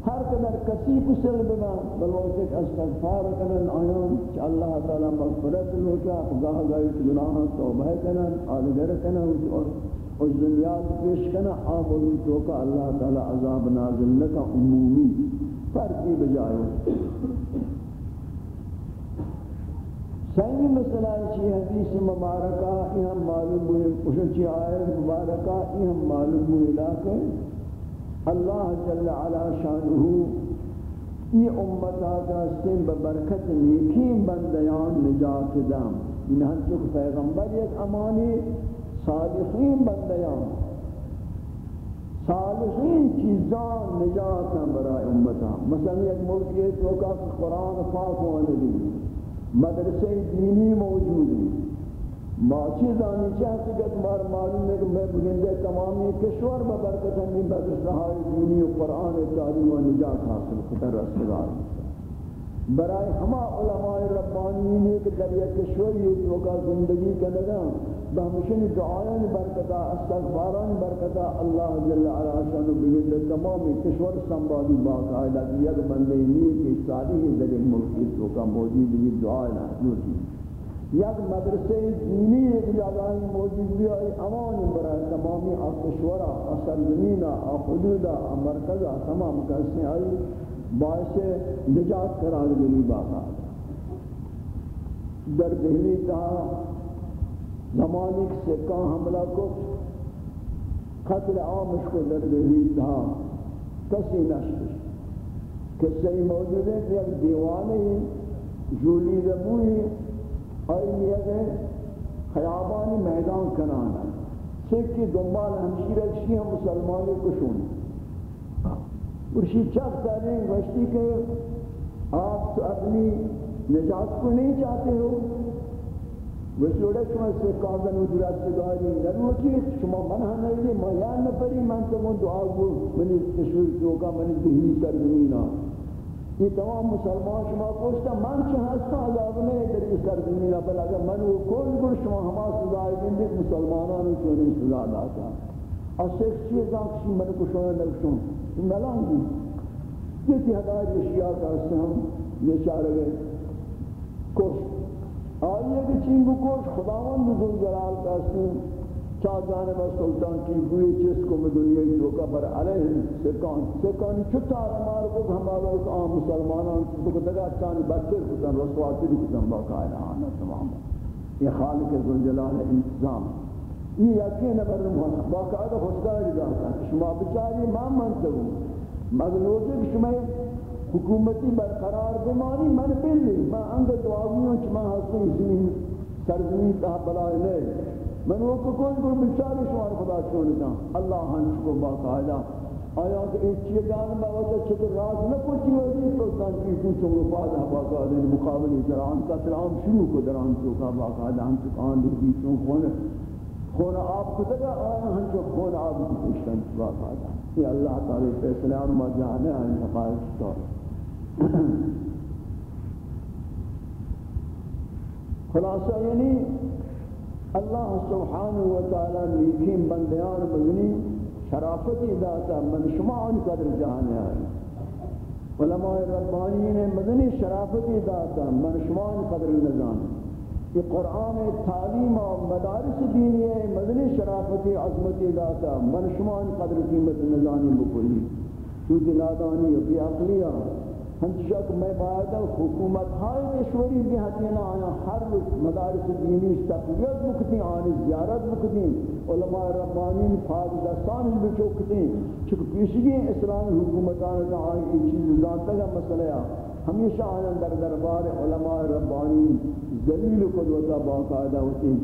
ہر قدر کسی کسل بنا بلوچ ایک استغفار کنن آیان چا اللہ تعالی مغفرت لوچا گاہ گاہی گناہ توبہ کنن آدگر کنن اور دنیا پیش کنن آمولی توکا اللہ تعالی عذاب نازل لکا عمومی فرقی بجائے سہی مسئلہ چی حدیث مبارکہ یہ ہم معلوم ہوئے خوشچی آیت مبارکہ یہ ہم معلوم ہوئے لاکے اللہ جل علا شانہ یہ امتا کا سن ببرکت نیکین بندیان نجات دام۔ انہاں چک پیغمبر ایک امانی، صالحین بندیان۔ صالحین چیزان نجات برای امتا مثلا ایک ملک یہ توکا کہ قرآن پاک ہونے دی۔ مدرسے دینی موجود ہیں۔ ماچی زانی چاہتی کہ تمہار معلوم ہے کہ میں بگندے تمامی کشور ببرکت ہمی مدرسہ دینی و قرآن تعلیم و نجات حاصل کتر رسگار برائے ہما علماء ربانیین ایک در یک کشور یہ لوگا زندگی کا لگا بہمشن دعایان برکتا استغفاران برکتا اللہ جل علا شانو بگند تمام کشور سنبالی باقاعدہ یک بندے نیک ایک صالح در ایک ملکی توقع موجود یہ دعایان حضور کی یک مدرسے دینی ایک جگہ موجود بھی ہے، امان برای تمامی کشورا اصل زمینہ حدودہ مرکزہ، تمام کسی آئی باعث نجات قرار گلی باقاعدہ۔ در دہلی تہا زمانی سے حملہ کو قتل عامش کو در دہلی تہا کسی نشتش کسی موجود ہے کہ ایک دیوانے جولی ربوئی آئی یہ خیابانی میدان کنانا سکھ کی دنبال ہمشیر اکشی ہم مسلمانی کشونی ارشی چک کریں وشتی کہ آپ تو اپنی نجات کو نہیں چاہتے ہو؟ وشوڑے شما سے کاغذن و درات سے گاری نروٹی شما منہ نہیں ما یاد نہ من تو من دعا کو منی تشویر تو کا منی دہلی سرزمینا یہ تمام مسلمان شما پوچھتا من چھ ہستا عذاب نہیں در اس سرزمینا بل اگر من وہ کوئی گر شما ہما سزا دیں مسلمانوں کو نہیں سزا داتا اور سیک چیزاں کسی من کو شما نکشوں ملان دی جتی ہدایت اشیاء کا ہم یہ چارے گئے کوش آئیے کہ چینگو کوش خداوند ذو جلال کا سن چاہ جانب سلطان کی ہوئی جس کو میں دنیا کی روکا پر علیہ سکان سکانی چھتا رمار کو ہمارا ایک عام مسلمانان تو کو دگا چانی بچر کتن، رسواتی کتن باقاعدہ آنا تمام۔ یہ خالق ذو جلال انتظام۔ یہ یقین بر باقاعدہ خوشداری داتا شما بچاری ما منتبو مغلوطی کہ شما حکومتی برقرار بمانی، من بلی ما اند دعاویوں چما حسن زمین سرزمین تہا بلائے لے. من وہ کو کوئی کوئی بچاری شما خدا چونتا اللہ ہنچ کو باقاعدہ. آیا کہ ایک چیز جان میں وہ چھتے راز نہ پوچھی ہوئی سلطان کی پوچھوں گے بعد باقاعدہ مقابلی دران کا سلام شروع کو دران تو کا باقاعدہ ہم چکان دی بیچوں کون خون آب کو دگا، آیا ہم جو خون آب کی پوشتن سوا پادا یہ اللہ تعالی فیصلہ اور مجانے ہیں حقائق طور خلاصہ یعنی اللہ سبحانہ وتعالی نیکین بندیان مزنی شرافتی داتا من شما ان قدر جہانے آئے۔ علماء ربانین مدنی شرافتی داتا من شما ان قدر نظام۔ یہ قرآن تعلیم و مدارس دینی ہے مدنی شرافتی عظمتی داتا من شما ان قدر قیمت نظامی بکلی۔ چونکہ نادانی و بی عقلیہ ہنچہ کہ میں باید حکومت ہائی اشوری بھی حتینا آیا، ہر مدارس دینی تقویت بکتی آنی زیارت بکتی علماء ربانین فاض دستان بھی چوکتی چونکہ پیشگی اسلامی حکومتان کا آئی یہ چیز زانتا گا مسئلہ ہمیشہ آیا در دربار علماء ربانین ذلیل قدوتا باقاعدہ ہوتی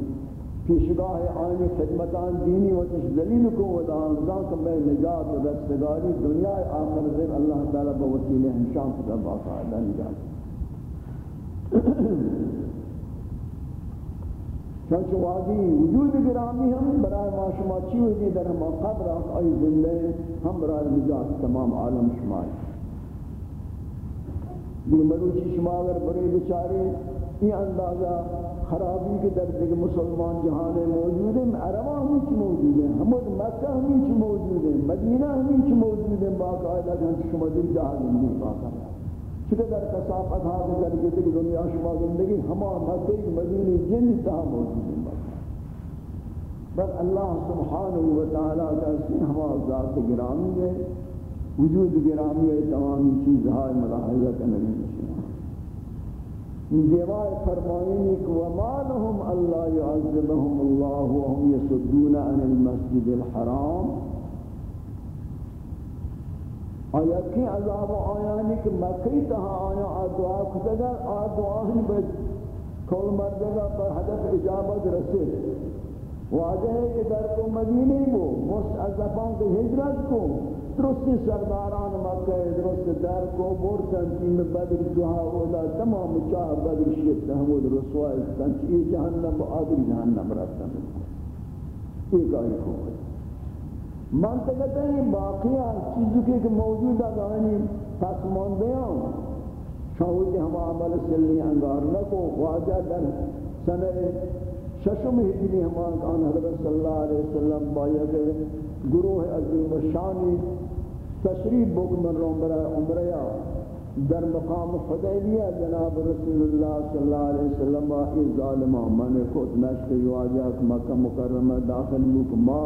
پیشگاہ آئین خدمتان دینی و تش دلیل کو و دانزان کہ میں نجات و دستگاری دنیا آخر دن اللہ تعالیٰ بوسیلے ہمشان خدا باقاعدہ نجات۔ چونچہ واضی وجود گرامی ہم برای ما شما چی ہوئی در ہم قبر آئی زندے ہم برای نجات تمام عالم شمائی یہ مروچی شما اگر بڑے بچارے یہ اندازہ خرابی کے درجے کے مسلمان جہان موجود ہیں عربہ ہمیں چی موجود ہیں، حمد مکہ ہمیں چی موجود ہیں، مدینہ ہمیں چی موجود ہیں، باقاعدہ جہاں شما دل جہاں زندگی باقاعدہ چکہ در کسافت حاضر ہاں کر کے تک دنیا شما زندگی، ہما مکہ، مدینہ، جن تہا موجود ہیں۔ بل اللہ سبحانہ وتعالی کا اسم ہما ذات گرامی ہے، وجود گرامی ہے تمام چیزہاں ملاحظہ کرنے میں۔ دیوار فرمائنی کہ وما لهم اللہ يعذبهم اللہ وهم يسدون عن المسجد الحرام آیا کی عذاب آیانی کہ مکی تہا آیا آدعا کتگا آدعا ہی بج کول مردگا پر حدث اجابت رسل واجہ ہے کہ در کو مدینی کو مستعذبان کے ہجرت کو۔ درست سرداران مکہ درست در کو برتن تیم بدر دعا اولا تمام چاہ بدر شیط تحمود رسوائی استن چی جہنم و آدر جہنم رفتن. ایک آئی کو منطقتا یہ باقیہ چیزوں کے موجود آگانی پس ماندیاں شاہوی ہم عمل سلی انگار نکو. واجہ در سنہ ششم ہجری ہمان کان حضرت صلی اللہ علیہ وسلم بایا کہ گروہ عظیم و شانی تشریف بک من رو برای عمریا در مقام حدیبیہ جناب رسول اللہ صلی اللہ علیہ وسلم ای ظالمہ من خود نشت یواجہ مکہ مکرمہ داخل مک ما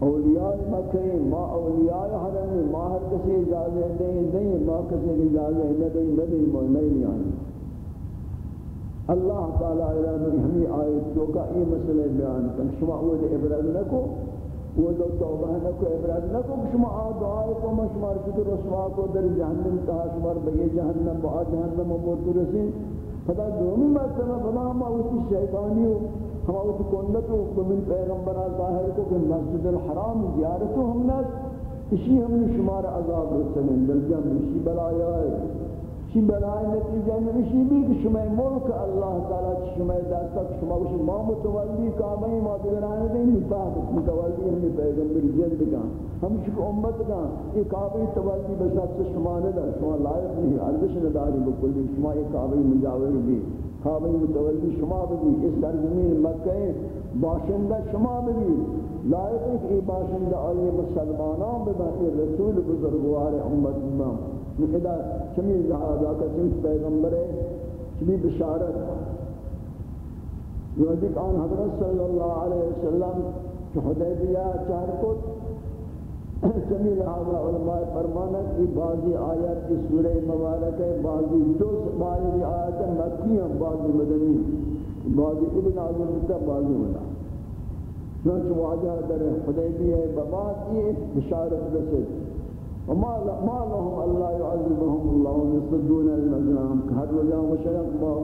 اولیاء مکہ ما اولیاء حرم ما ہر کسی اجازت دیں دیں ما کسی اجازت نہ دیں نہ دیں نہیں آئیں اللہ تعالی اعلان ہمیں آیت تو کا یہ مسئلہ بیان کر شما وہ عبرت نہ کو وہ جو توبہ نہ کو عبرت نہ کو شما دعا کو مشمار کی رسوا کو در جہنم تا شمار بے جہنم، با جہنم و رسین خدا دومی مرتبہ بنا ما اسی شیطانی ہو، ہم اس کنت و من پیغمبر ظاہر کو کہ مسجد الحرام زیارت ہم نہ اسی ہم نے شمار عذاب رسلیں دل جم اسی بلایا ہے۔ چی بلای نتیجہ نمیشی بھی کہ شما ملک اللہ تعالی چی شما دستا کہ شما وش ما متولی کعبہ ما دیگران دیں نفاق متولی ہمیں پیغمبر جلد کان ہم شک امت کان یہ کعبہ تولی بشخص شما ندا شما لائق نہیں ارزش نداری بکلی شما یہ کعبہ مجاور بھی کعبہ متولی شما بھی اس سرزمین مکہ باشندہ شما بھی لائق ہے کہ باشندہ آئیے مسلمانان ببین رسول بزرگوار امت امام نکدا چمی لحاظا کا چمی پیغمبر ہے چمی بشارت. یہ وجہ آن حضرت صلی اللہ علیہ وسلم کہ حدیبیہ چار کت چمی لحاظا علماء فرمانا کہ بعضی آیات کی سورہ مبارک ہے بعضی دو بعضی آیات مکی ہیں، بعضی مدنی بعضی ابن عظم تا بعضی مدنی چنانچہ واجہ در حدیبیہ ببات یہ بشارت رسد وما ما لهم الله يعذبهم الله يصدون المسلم هر وجہ مشرق ما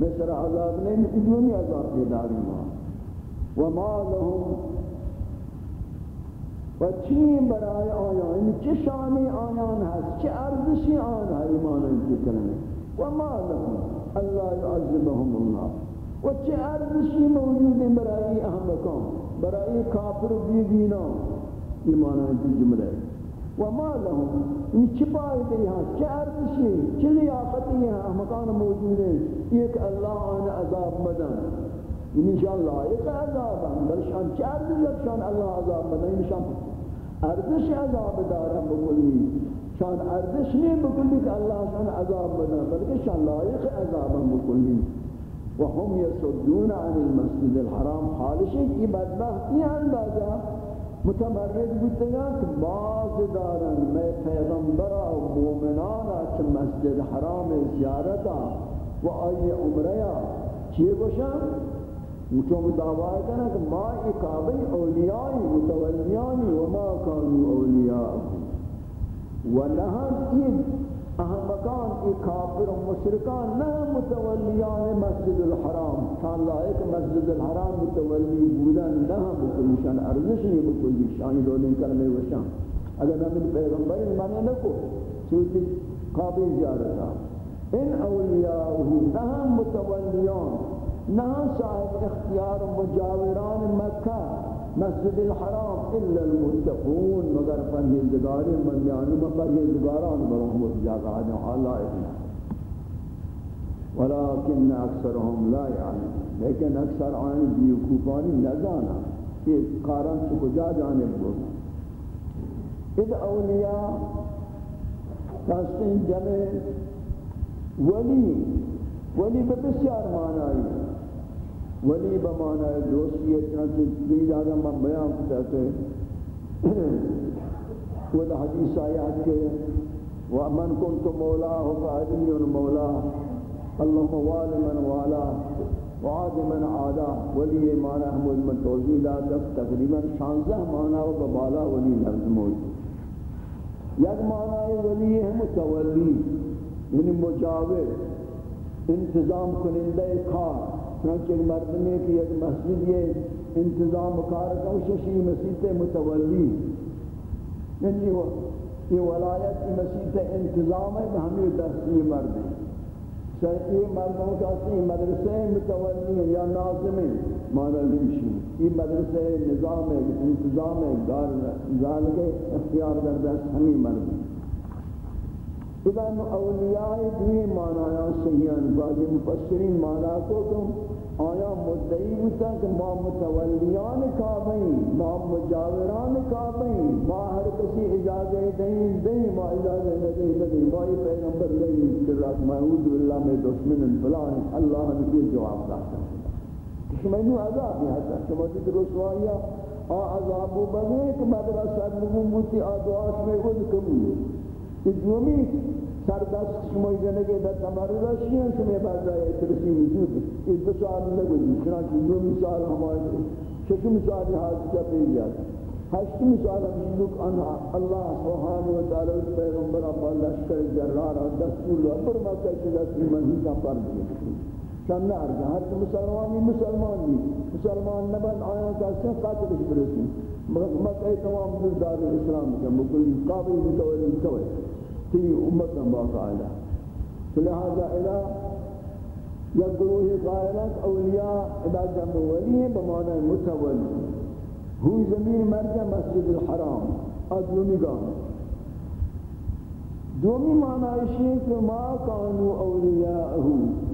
مثل عذاب نہیں بدون عذاب کے داری ما وما لهم و چی برای آیان یعنی این چه شانی آیان هست؟ چه ارزشی آن ایمان انتی کرنے وما لهم الله يعذبهم الله؟ و چه ارزشی موجود برای احمقان؟ برای کافر و بیدینان ایمان انتی جملے وما لهم ان چپائے دے یہاں چہ ارزشی؟ چہ لیاقتی یہاں مکان موجود ہے ایک اللہ آن عذاب مدن. یعنی انشاءاللہ ایک عذاب ہے بلشان چہ ارزش شان اللہ عذاب مدن؟ انشاءاللہ ارزش عذاب دارا بکلی شان ارزش نہیں بکلی کہ اللہ شان عذاب مدن. بلکہ شان لائق عذاب ہم بکلی وهم يصدون عن المسجد الحرام. خالشی کی بدبختی اندازہ متمرد بودند. باز دارن می پیغمبر و مومنان چھ مسجد حرام زیارتا و آئی عمریا چی گوشن مچوں دعویٰ کرنا کہ ما اقابی اولیائی متولیانی و ما کانو اولیائی و نهان این احمقان ای کافر و مشرکان نہ متولیان مسجد الحرام شان لائق مسجد الحرام متولی بودن نہ بکلی شان ارزش نہیں بکلی شان دولین کلمے وشان اگر ہم پیغمبر مانے نہ کو چوتی قابل زیارتا ان اولیاءه نہ متولیان، نہ صاحب اختیار مجاوران مکہ مسجد الحرام الا المتقون، مگر پرہیزگار من یعنی پرہیزگاران برہم جگہ ہیں۔ اللہ ولكن اکثرهم لا يعلمون لیکن اکثر آئین بیوکوفانی نہ جانا کہ قارن سے کجا جانب ہوگا اذ اولیاء کہتے جمع ولی ولی بسیار معنی ولی بمانا دوستی اتنا سے دید آدم میں بیان کرتے وہ حدیث آیات کے وَمَنْ كُنْتُ مَوْلَاهُ فَعَلِيٌ مَوْلَاهُ اللہم وَالِ مَنْ وَعَلَى وعاد من عادا ولی معنی حمود من توضیح داتا تقریباً شانزہ معنی و ببالا ولی لفظ موجود۔ یک معنی ولی ہے متولی یعنی مجاور، انتظام کنندہ کار۔ چنانچہ ایک مردمی کی ایک مسجد یہ انتظام کار کا ششی مسجد متولی۔ یعنی یہ ولایت کی مسجد انتظام ہے کہ ہمیں دستی مرد ہیں۔ سر یہ مردوں کا اصلی مدرسے متولی ہیں یا ناظم ہیں؟ مانا لیشی یہ مدرسے نظام ہے، انتظام ہے گار زال کے اختیار در دست ہمیں مرد ہیں۔ اذا اولیاء دوی معنی صحیحان بعض مفسرین معنی کو تم آیا مدعی ہوتا کہ ما متولیان کعبین ما مجاوران کعبین ما ہر کسی اجازت دیں دیں ما اجازت دیں دیں ما یہ پیغمبر دیں کہ رات معود باللہ میں دشمن فلان اللہ نے یہ جواب داتا شمینو عذاب ہے حتی شما دیت رسوائیا آ عذاب و بغیر کہ مدرسہ نمون بوتی آدواش میں خود کبولی کہ دومی سر دست شما جنگ در تمرد شیئن شما بردای اترسی وجود اس دو سال نگوزی چنانچہ دو مثال ہمارے شش مثال حاضر کا پیجاد ہشت مثال ہم لوگ انہا اللہ سبحانہ وتعالی اس پیغمبر ابا لشکر جرار اور دستور لو پر مکہ کے دستی منحیسا پر دیئے چند ارز ہر مسلمانی مسلمان دی مسلمان نبن آیا کا سے قاتل برسی مکہ تمام دار اسلام کے مکلی قابل متولی متولی تی امت باقاعدہ۔ لہذا الہ یا گروہ قائلت اولیاء ادا جمع ولی بمعنی متولی ہوئی زمین مرجع مسجد الحرام ادلومی گام دومی معنی اشیئے کہ ما کانو اولیاء اولیاءہو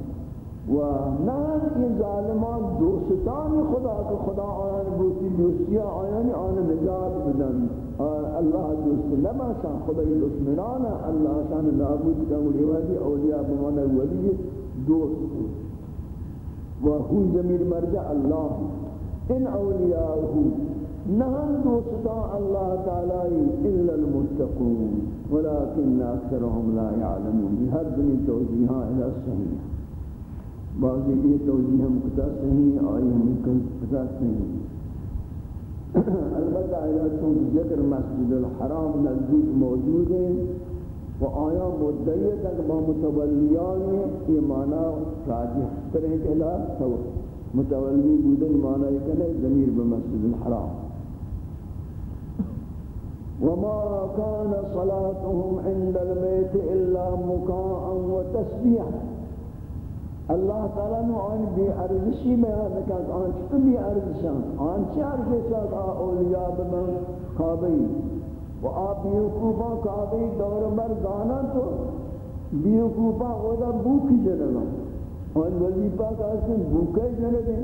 و نہ یہ ظالمان دوستان خدا کہ خدا آیان بوتی دوستیا آیان آن نجات بدن. اللہ دوست نما شان خدای دشمنان اللہ شان نابود کا ولی اولیاء بمانا ولی دوست بود. و ہو زمین مرجع اللہ ان اولیاءه نہن دوستان اللہ تعالی الا المتقون. ولكن اکثرهم لا يعلمون ہر دنیا توجیہاں الى بعضی یہ توجیہ ہم کتا صحیح آئی ہم کتا صحیح البتہ چون ذکر مسجد الحرام نزدیک موجود ہے و آیا مدعی تک با متولیان یہ معنی راجح کریں کہ لا تو متولی بودن معنی کنے ضمیر بمسجد الحرام۔ وما كان صلاتهم عند البيت إلا مكاء وتسبيحا اللہ تعالیٰ نے آن بے ارزشی بیان میں آن آن چطور بے ارزشان؟ آن چی ارزشان آ اولیاء بمن قابئی و آپ بیوکوبا کعبی دور بر دانا تو بیوکوبا خدا بوکی جنگا آن وظیفہ کا اسم بوکی جنگے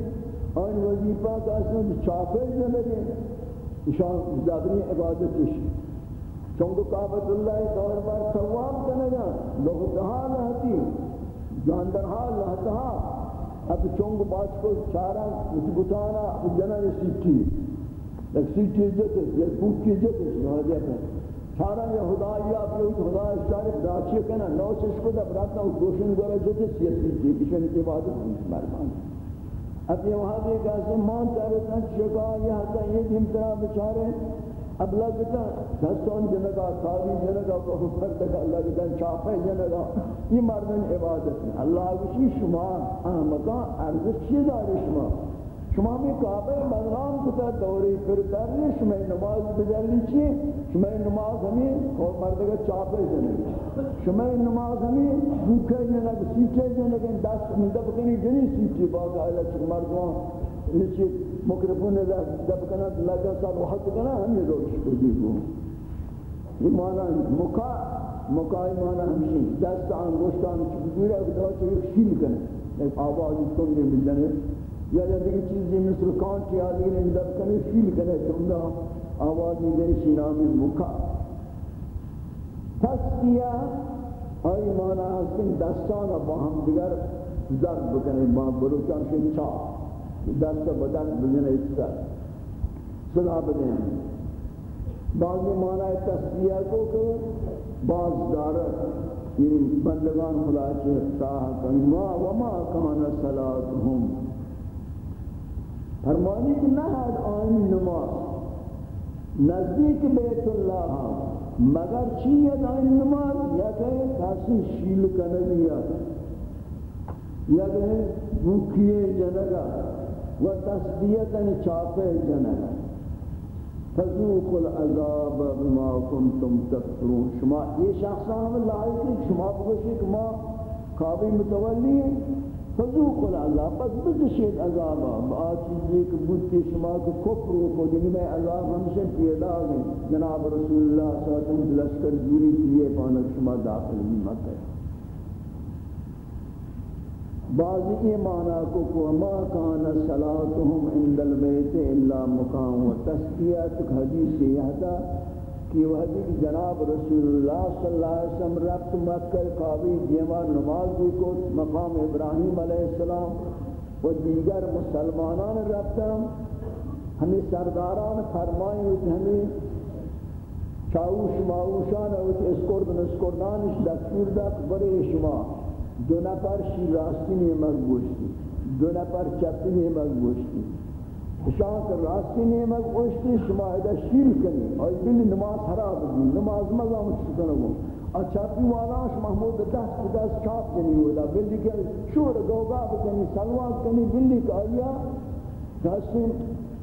آن وظیفہ کا اسم چاپے جنگے اشان زبری عبادت شی چونکہ کعبت اللہ دور بر ثواب کنگا لغتہا لہتی جاندرہا لہتہا اب چونگ باس کو چارا اس بتانا جنہ سیٹھی۔ ایک سیٹھی جتے ایک بوکی جتے شہادی اپنے چارا یہ خدایی آپ یہ خدا شارف داچی کنا نو چشکو کو دا براتنا اس گوشن گورا جتے سیٹھی کشن عبادت نہیں مرمان اب یہ وہاں بھی کہا مان تارتا شکا یہ حتا یہ دن طرح بچارے اب لگتا دستان جنگا، ساری جنگا کو حفظ تک اللہ کتا چاپے جنگا۔ یہ مردن عبادت اللہ وشی شما احمقان ارزش چی داری شما شما می کعبه بدنام کتا دوری پرتر نیست شما نماز بجلی چی شما نماز همی خود مردگا چاپے جنگی شما نماز همی بوکه جنگ سیچے جنگ دست منده بکنی جنی سیچی باقی آیلا چک مردمان نیچی مکرفون دبکنا لگا سال وحد کنا ہم همی روش بگی گو ایمانا مکا مکا مکای معنی ہمشی دست انگوشتان چکدورا کتا چکدورا شیل کنا ایک آوازی تم نے ملنے یا دیگه چیزی مثل کانچی آدھی نے دب کنا شیل کنا تمنا آوازی در شینام مکا تسکیہ آئی معنی ہستن دستان با ہم دیگر ضرب بکنے با بروچان شن چاہ دست بدن بجن ایسا صدا بدیں بعض معنی تصدیہ کو کہ بعض دارت یعنی بندگان خدا کے افتاح کنی. ما وما کان صلاتهم. فرمانی کہ نہ ہے آئین نماز. نزدیک بیت اللہ مگر چیئے آئین نماز؟ یا کہ کاسی شیل کنگیا یا. کہ بھوکیے جنگا. و تصدیتا چاپے جنہ فذوق العذاب بما کنتم تکفرون شما یہ شخصان ہمیں لائق ہے شما بگوشی کہ ما قابل متولی ہیں فذوق العذاب. بس بجشید عذابا با چیزی کہ بود شما کو کفر کو جنہی میں عذاب ہمشہ پیدا ہیں جناب رسول اللہ صلی اللہ علیہ وسلم لشکر جوری کیے پانک شما داخل بھی مت ہے بعض یہ معنی کو کو کان صلاتهم عند البيت الا مقام و تسکیت حدیث یہ تھا کہ وہ حدیث جناب رسول اللہ صلی اللہ علیہ وسلم رفت مکہ قاضی دیما نماز کو مقام ابراہیم علیہ السلام و دیگر مسلمانان رفتا ہمیں سرداران فرمائیں کہ ہمیں چاوش ماوشان اور اسکورد نسکوردانش دستور دک بڑے شما۔ دو نفر شی راستی نیمک گوشتی، دو نفر چپی نیمک گوشتی. شان کر راستی نیمک گوشتی، شما ایدہ شیر کنی. اور بلی نماز حراب دی نماز مزا مشکل گو اور چپی والاش محمود دست دست چاپ کنی ہوتا بلی کہ شور گوگا بکنی سلوان کنی بلی کہ آیا؟ کسی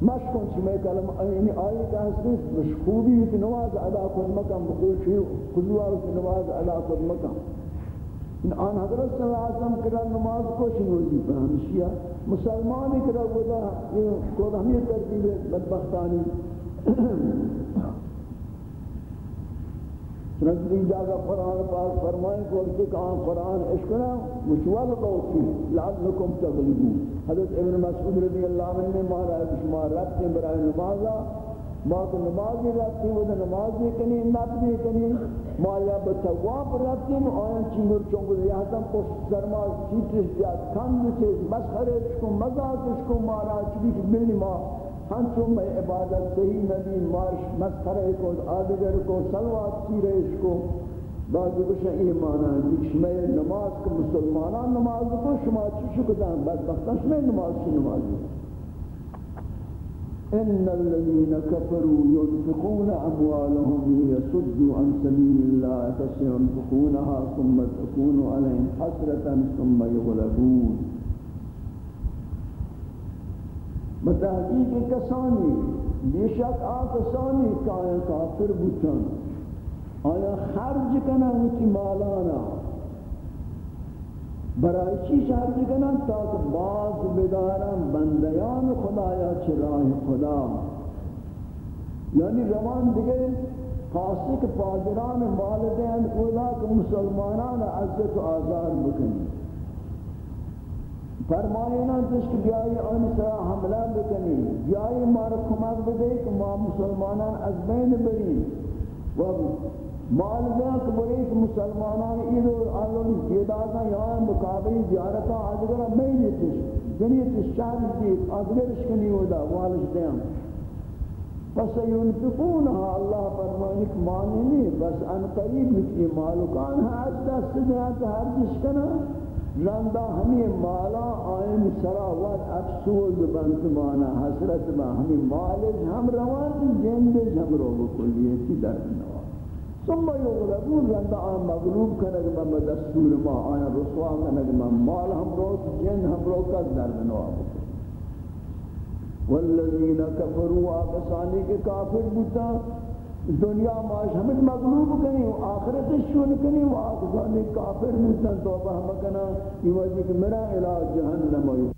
مشکن چمی کلم یعنی آئی کہ ہستی مشخوبی ہے کہ نماز ادا کن مکم بخوشی خضوار کی نماز ادا کن مکم. آن حضرت صلی اللہ علیہ وسلم کرا نماز کو شنوزی پر ہمشیہ مسلمانی کرا گودا یہ خود ہمیں ترتیب بدبختانی۔ چنانچہ جاگا قرآن پاک فرمائیں کہ وقت کہ آن قرآن اشکنا مشوال قوتی لعلکم تغلبون۔ حضرت ابن مسعود رضی اللہ عنہ نے مہارا شما رب کے برائے نمازہ ما تو نماز رکھتی، وہ نماز بھی کنی نفل کنی. ما یا بتواب رکھتی آیا چینور چونگل یا ہم پشت سرما چیتش زیاد کند سے مسخرش کو مزاقش کو مارا چلی کہ ملی ما. ہم چون میں عبادت صحیح نبی مارش مسخرے کو آدگر کو سلوات سیرش کو بعضی کچھ ایمان ہے شما نماز کو مسلمانان نماز کو شما چی شکدان بدبختہ شما نماز کی نماز؟ کو ان الذين كفروا ينفقون اموالهم ليصدوا عن سبيل الله فسينفقونها ثم تكون عليهم حسرة ثم يغلبون. بتحقیق کسانی بیشک آکسانی کائن کافر بوتن آیا خرج کنن وچی مالانا برای چی شرط کنن تا که باز بدارن بندیان خدایا چه راه خدا. یعنی روان دیگه فاسق پادران والدین اولا کہ مسلمانان عزت و آزار بکنی. فرمائینا جس کی بیائی آن سرا حملہ بکنی. بیائی مار کمک بدے کہ ما مسلمانان از بین بری و مال دیا کہ مسلمانان عید و آلون جیدازا یہاں مقابلی زیارتا آدھگرہ میں لیتش جنیت یعنی شہر جیت آدھگرش کنی ہودا، والش دیا پس ينفقونها اللہ فرمائے کہ مانی نہیں، بس ان قریب کی مالکان ہے دست دیا ہر جس کنا لندہ ہمیں مالا آئین سراوات افسوز بنت مانا حسرت با ہمیں مالج ہم روان جندج ہم رو بکلی ہے کی درد نوا ثم یغلبون لندہ آن مغلوب کنگ با دستور ما آیا رسوا کنگ من مال ہم رو جن ہم رو کس درد نوا بکلی والذین کفروا آقسانی کے کافر بوتا دنیا معاش ہمیں مغلوب کریں آخرت شون کریں آقسانی کافر بوتا توبہ ہم کنا یہ وجہ کہ میرا علاج جہنم ہوئی